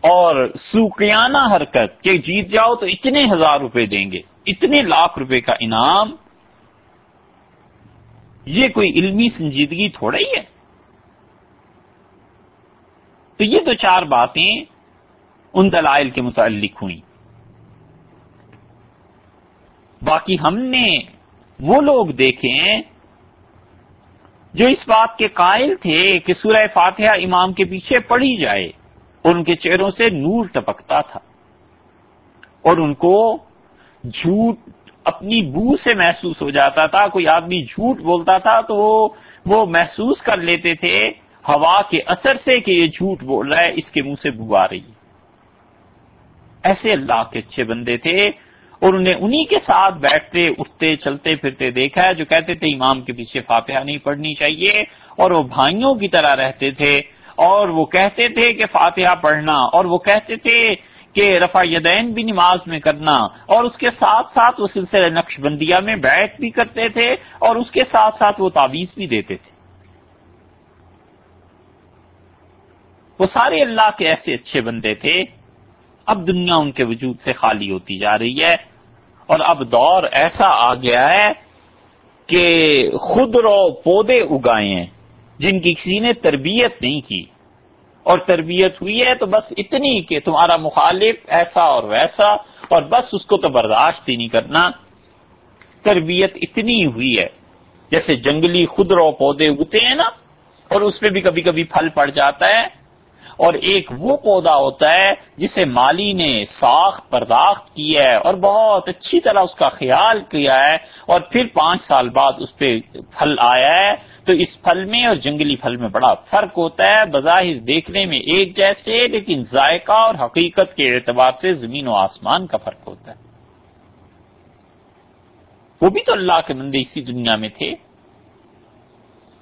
S2: اور سوکیانہ حرکت کہ جیت جاؤ تو اتنے ہزار روپے دیں گے، اتنے لاکھ روپے کا انعام۔ یہ کوئی علمی سنجیدگی تھوڑا ہی ہے۔ تو یہ تو چار باتیں ان دلائل کے متعلق ہوئیں۔ باقی ہم نے وہ لوگ دیکھے جو اس بات کے قائل تھے کہ سورہ فاتحہ امام کے پیچھے پڑھی جائے، اور ان کے چہروں سے نور ٹپکتا تھا۔ اور ان کو جھوٹ اپنی بو سے محسوس ہو جاتا تھا، کوئی آدمی جھوٹ بولتا تھا تو وہ وہ محسوس کر لیتے تھے ہوا کے اثر سے کہ یہ جھوٹ بول رہا ہے، اس کے منہ سے بو آ رہی ہے۔ ایسے اللہ کے اچھے بندے تھے اور انہیں انہی کے ساتھ بیٹھتے، اٹھتے، چلتے پھرتے دیکھا ہے جو کہتے تھے امام کے پیچھے فاتحہ نہیں پڑھنی چاہیے اور وہ بھائیوں کی طرح رہتے تھے اور وہ کہتے تھے کہ فاتحہ پڑھنا اور وہ کہتے تھے کہ رفا یدین بھی نماز میں کرنا اور اس کے ساتھ ساتھ وہ سلسلہ نقش بندیہ میں بیٹھ بھی کرتے تھے اور اس کے ساتھ ساتھ وہ تعویذ بھی دیتے تھے۔ وہ سارے اللہ کے ایسے اچھے بندے تھے، اب دنیا ان کے وجود سے خالی ہوتی جا رہی ہے۔ اور اب دور ایسا آ گیا ہے کہ خود رو پودے اگائے ہیں، جن کی کسی نے تربیت نہیں کی۔ اور تربیت ہوئی ہے تو بس اتنی کہ تمہارا مخالف ایسا اور ویسا، اور بس اس کو تو برداشت ہی نہیں کرنا۔ تربیت اتنی ہوئی ہے، جیسے جنگلی خود رو پودے اگتے ہیں نا، اور اس پہ بھی کبھی کبھی پھل پڑ جاتا ہے۔ اور ایک وہ پودا ہوتا ہے جسے مالی نے ساخت پرداخت کی ہے اور بہت اچھی طرح اس کا خیال کیا ہے اور پھر پانچ سال بعد اس پہ پھل آیا ہے۔ تو اس پھل میں اور جنگلی پھل میں بڑا فرق ہوتا ہے۔ بظاہر دیکھنے میں ایک جیسے لیکن ذائقہ اور حقیقت کے اعتبار سے زمین و آسمان کا فرق ہوتا ہے۔ وہ بھی تو اللہ کے بندے اسی دنیا میں تھے۔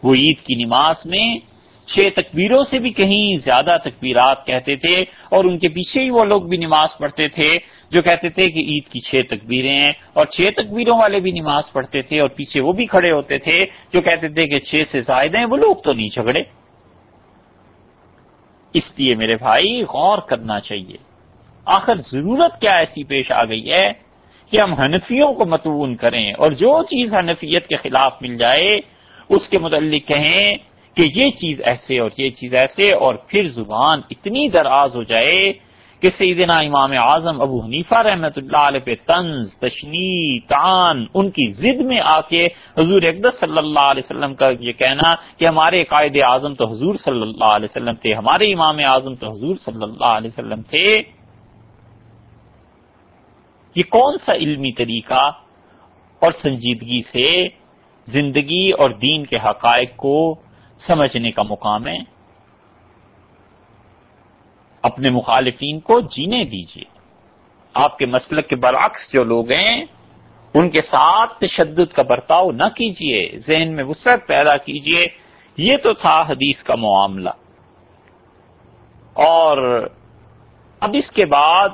S2: وہ عید کی نماز میں چھ تکبیروں سے بھی کہیں زیادہ تکبیرات کہتے تھے اور ان کے پیچھے ہی وہ لوگ بھی نماز پڑھتے تھے جو کہتے تھے کہ عید کی چھ تکبیریں ہیں اور چھ تکبیروں والے بھی نماز پڑھتے تھے اور پیچھے وہ بھی کھڑے ہوتے تھے جو کہتے تھے کہ چھ سے زائد ہیں، وہ لوگ تو نہیں جھگڑے۔ اس لیے میرے بھائی، غور کرنا چاہیے۔ آخر ضرورت کیا ایسی پیش آ گئی ہے کہ ہم حنفیوں کو متون کریں اور جو چیز حنفیت کے خلاف مل جائے، اس کے متعلق کہیں کہ یہ چیز ایسے اور یہ چیز ایسے اور پھر زبان اتنی دراز ہو جائے کہ سیدنا امام اعظم ابو حنیفہ رحمت اللہ علیہ پہ طنز تشنی تان، ان کی ضد میں آ کے حضور اقدس صلی اللہ علیہ وسلم کا یہ کہنا کہ ہمارے قائد اعظم تو حضور صلی اللہ علیہ وسلم تھے، ہمارے امام اعظم تو حضور صلی اللہ علیہ وسلم تھے۔ یہ کون سا علمی طریقہ اور سنجیدگی سے زندگی اور دین کے حقائق کو سمجھنے کا مقام ہے۔
S1: اپنے مخالفین کو جینے دیجیے آپ کے مسلک کے برعکس جو لوگ ہیں، ان کے ساتھ تشدد کا برتاؤ نہ کیجیے ذہن میں وسعت پیدا کیجیے یہ تو تھا حدیث کا معاملہ۔ اور اب اس کے بعد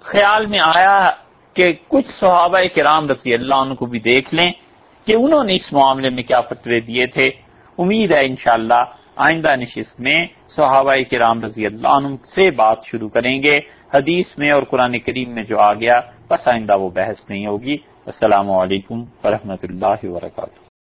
S1: خیال میں آیا کہ کچھ صحابہ کرام رضی اللہ عنہ کو بھی دیکھ لیں کہ انہوں نے اس معاملے میں کیا فتوے دیے تھے۔ امید ہے انشاءاللہ آئندہ نشست میں صحابہ کرام رضی اللہ عنہ سے بات شروع کریں گے، حدیث میں اور قرآن کریم میں جو آ گیا، بس آئندہ وہ بحث نہیں ہوگی۔ السلام علیکم ورحمۃ اللہ وبرکاتہ۔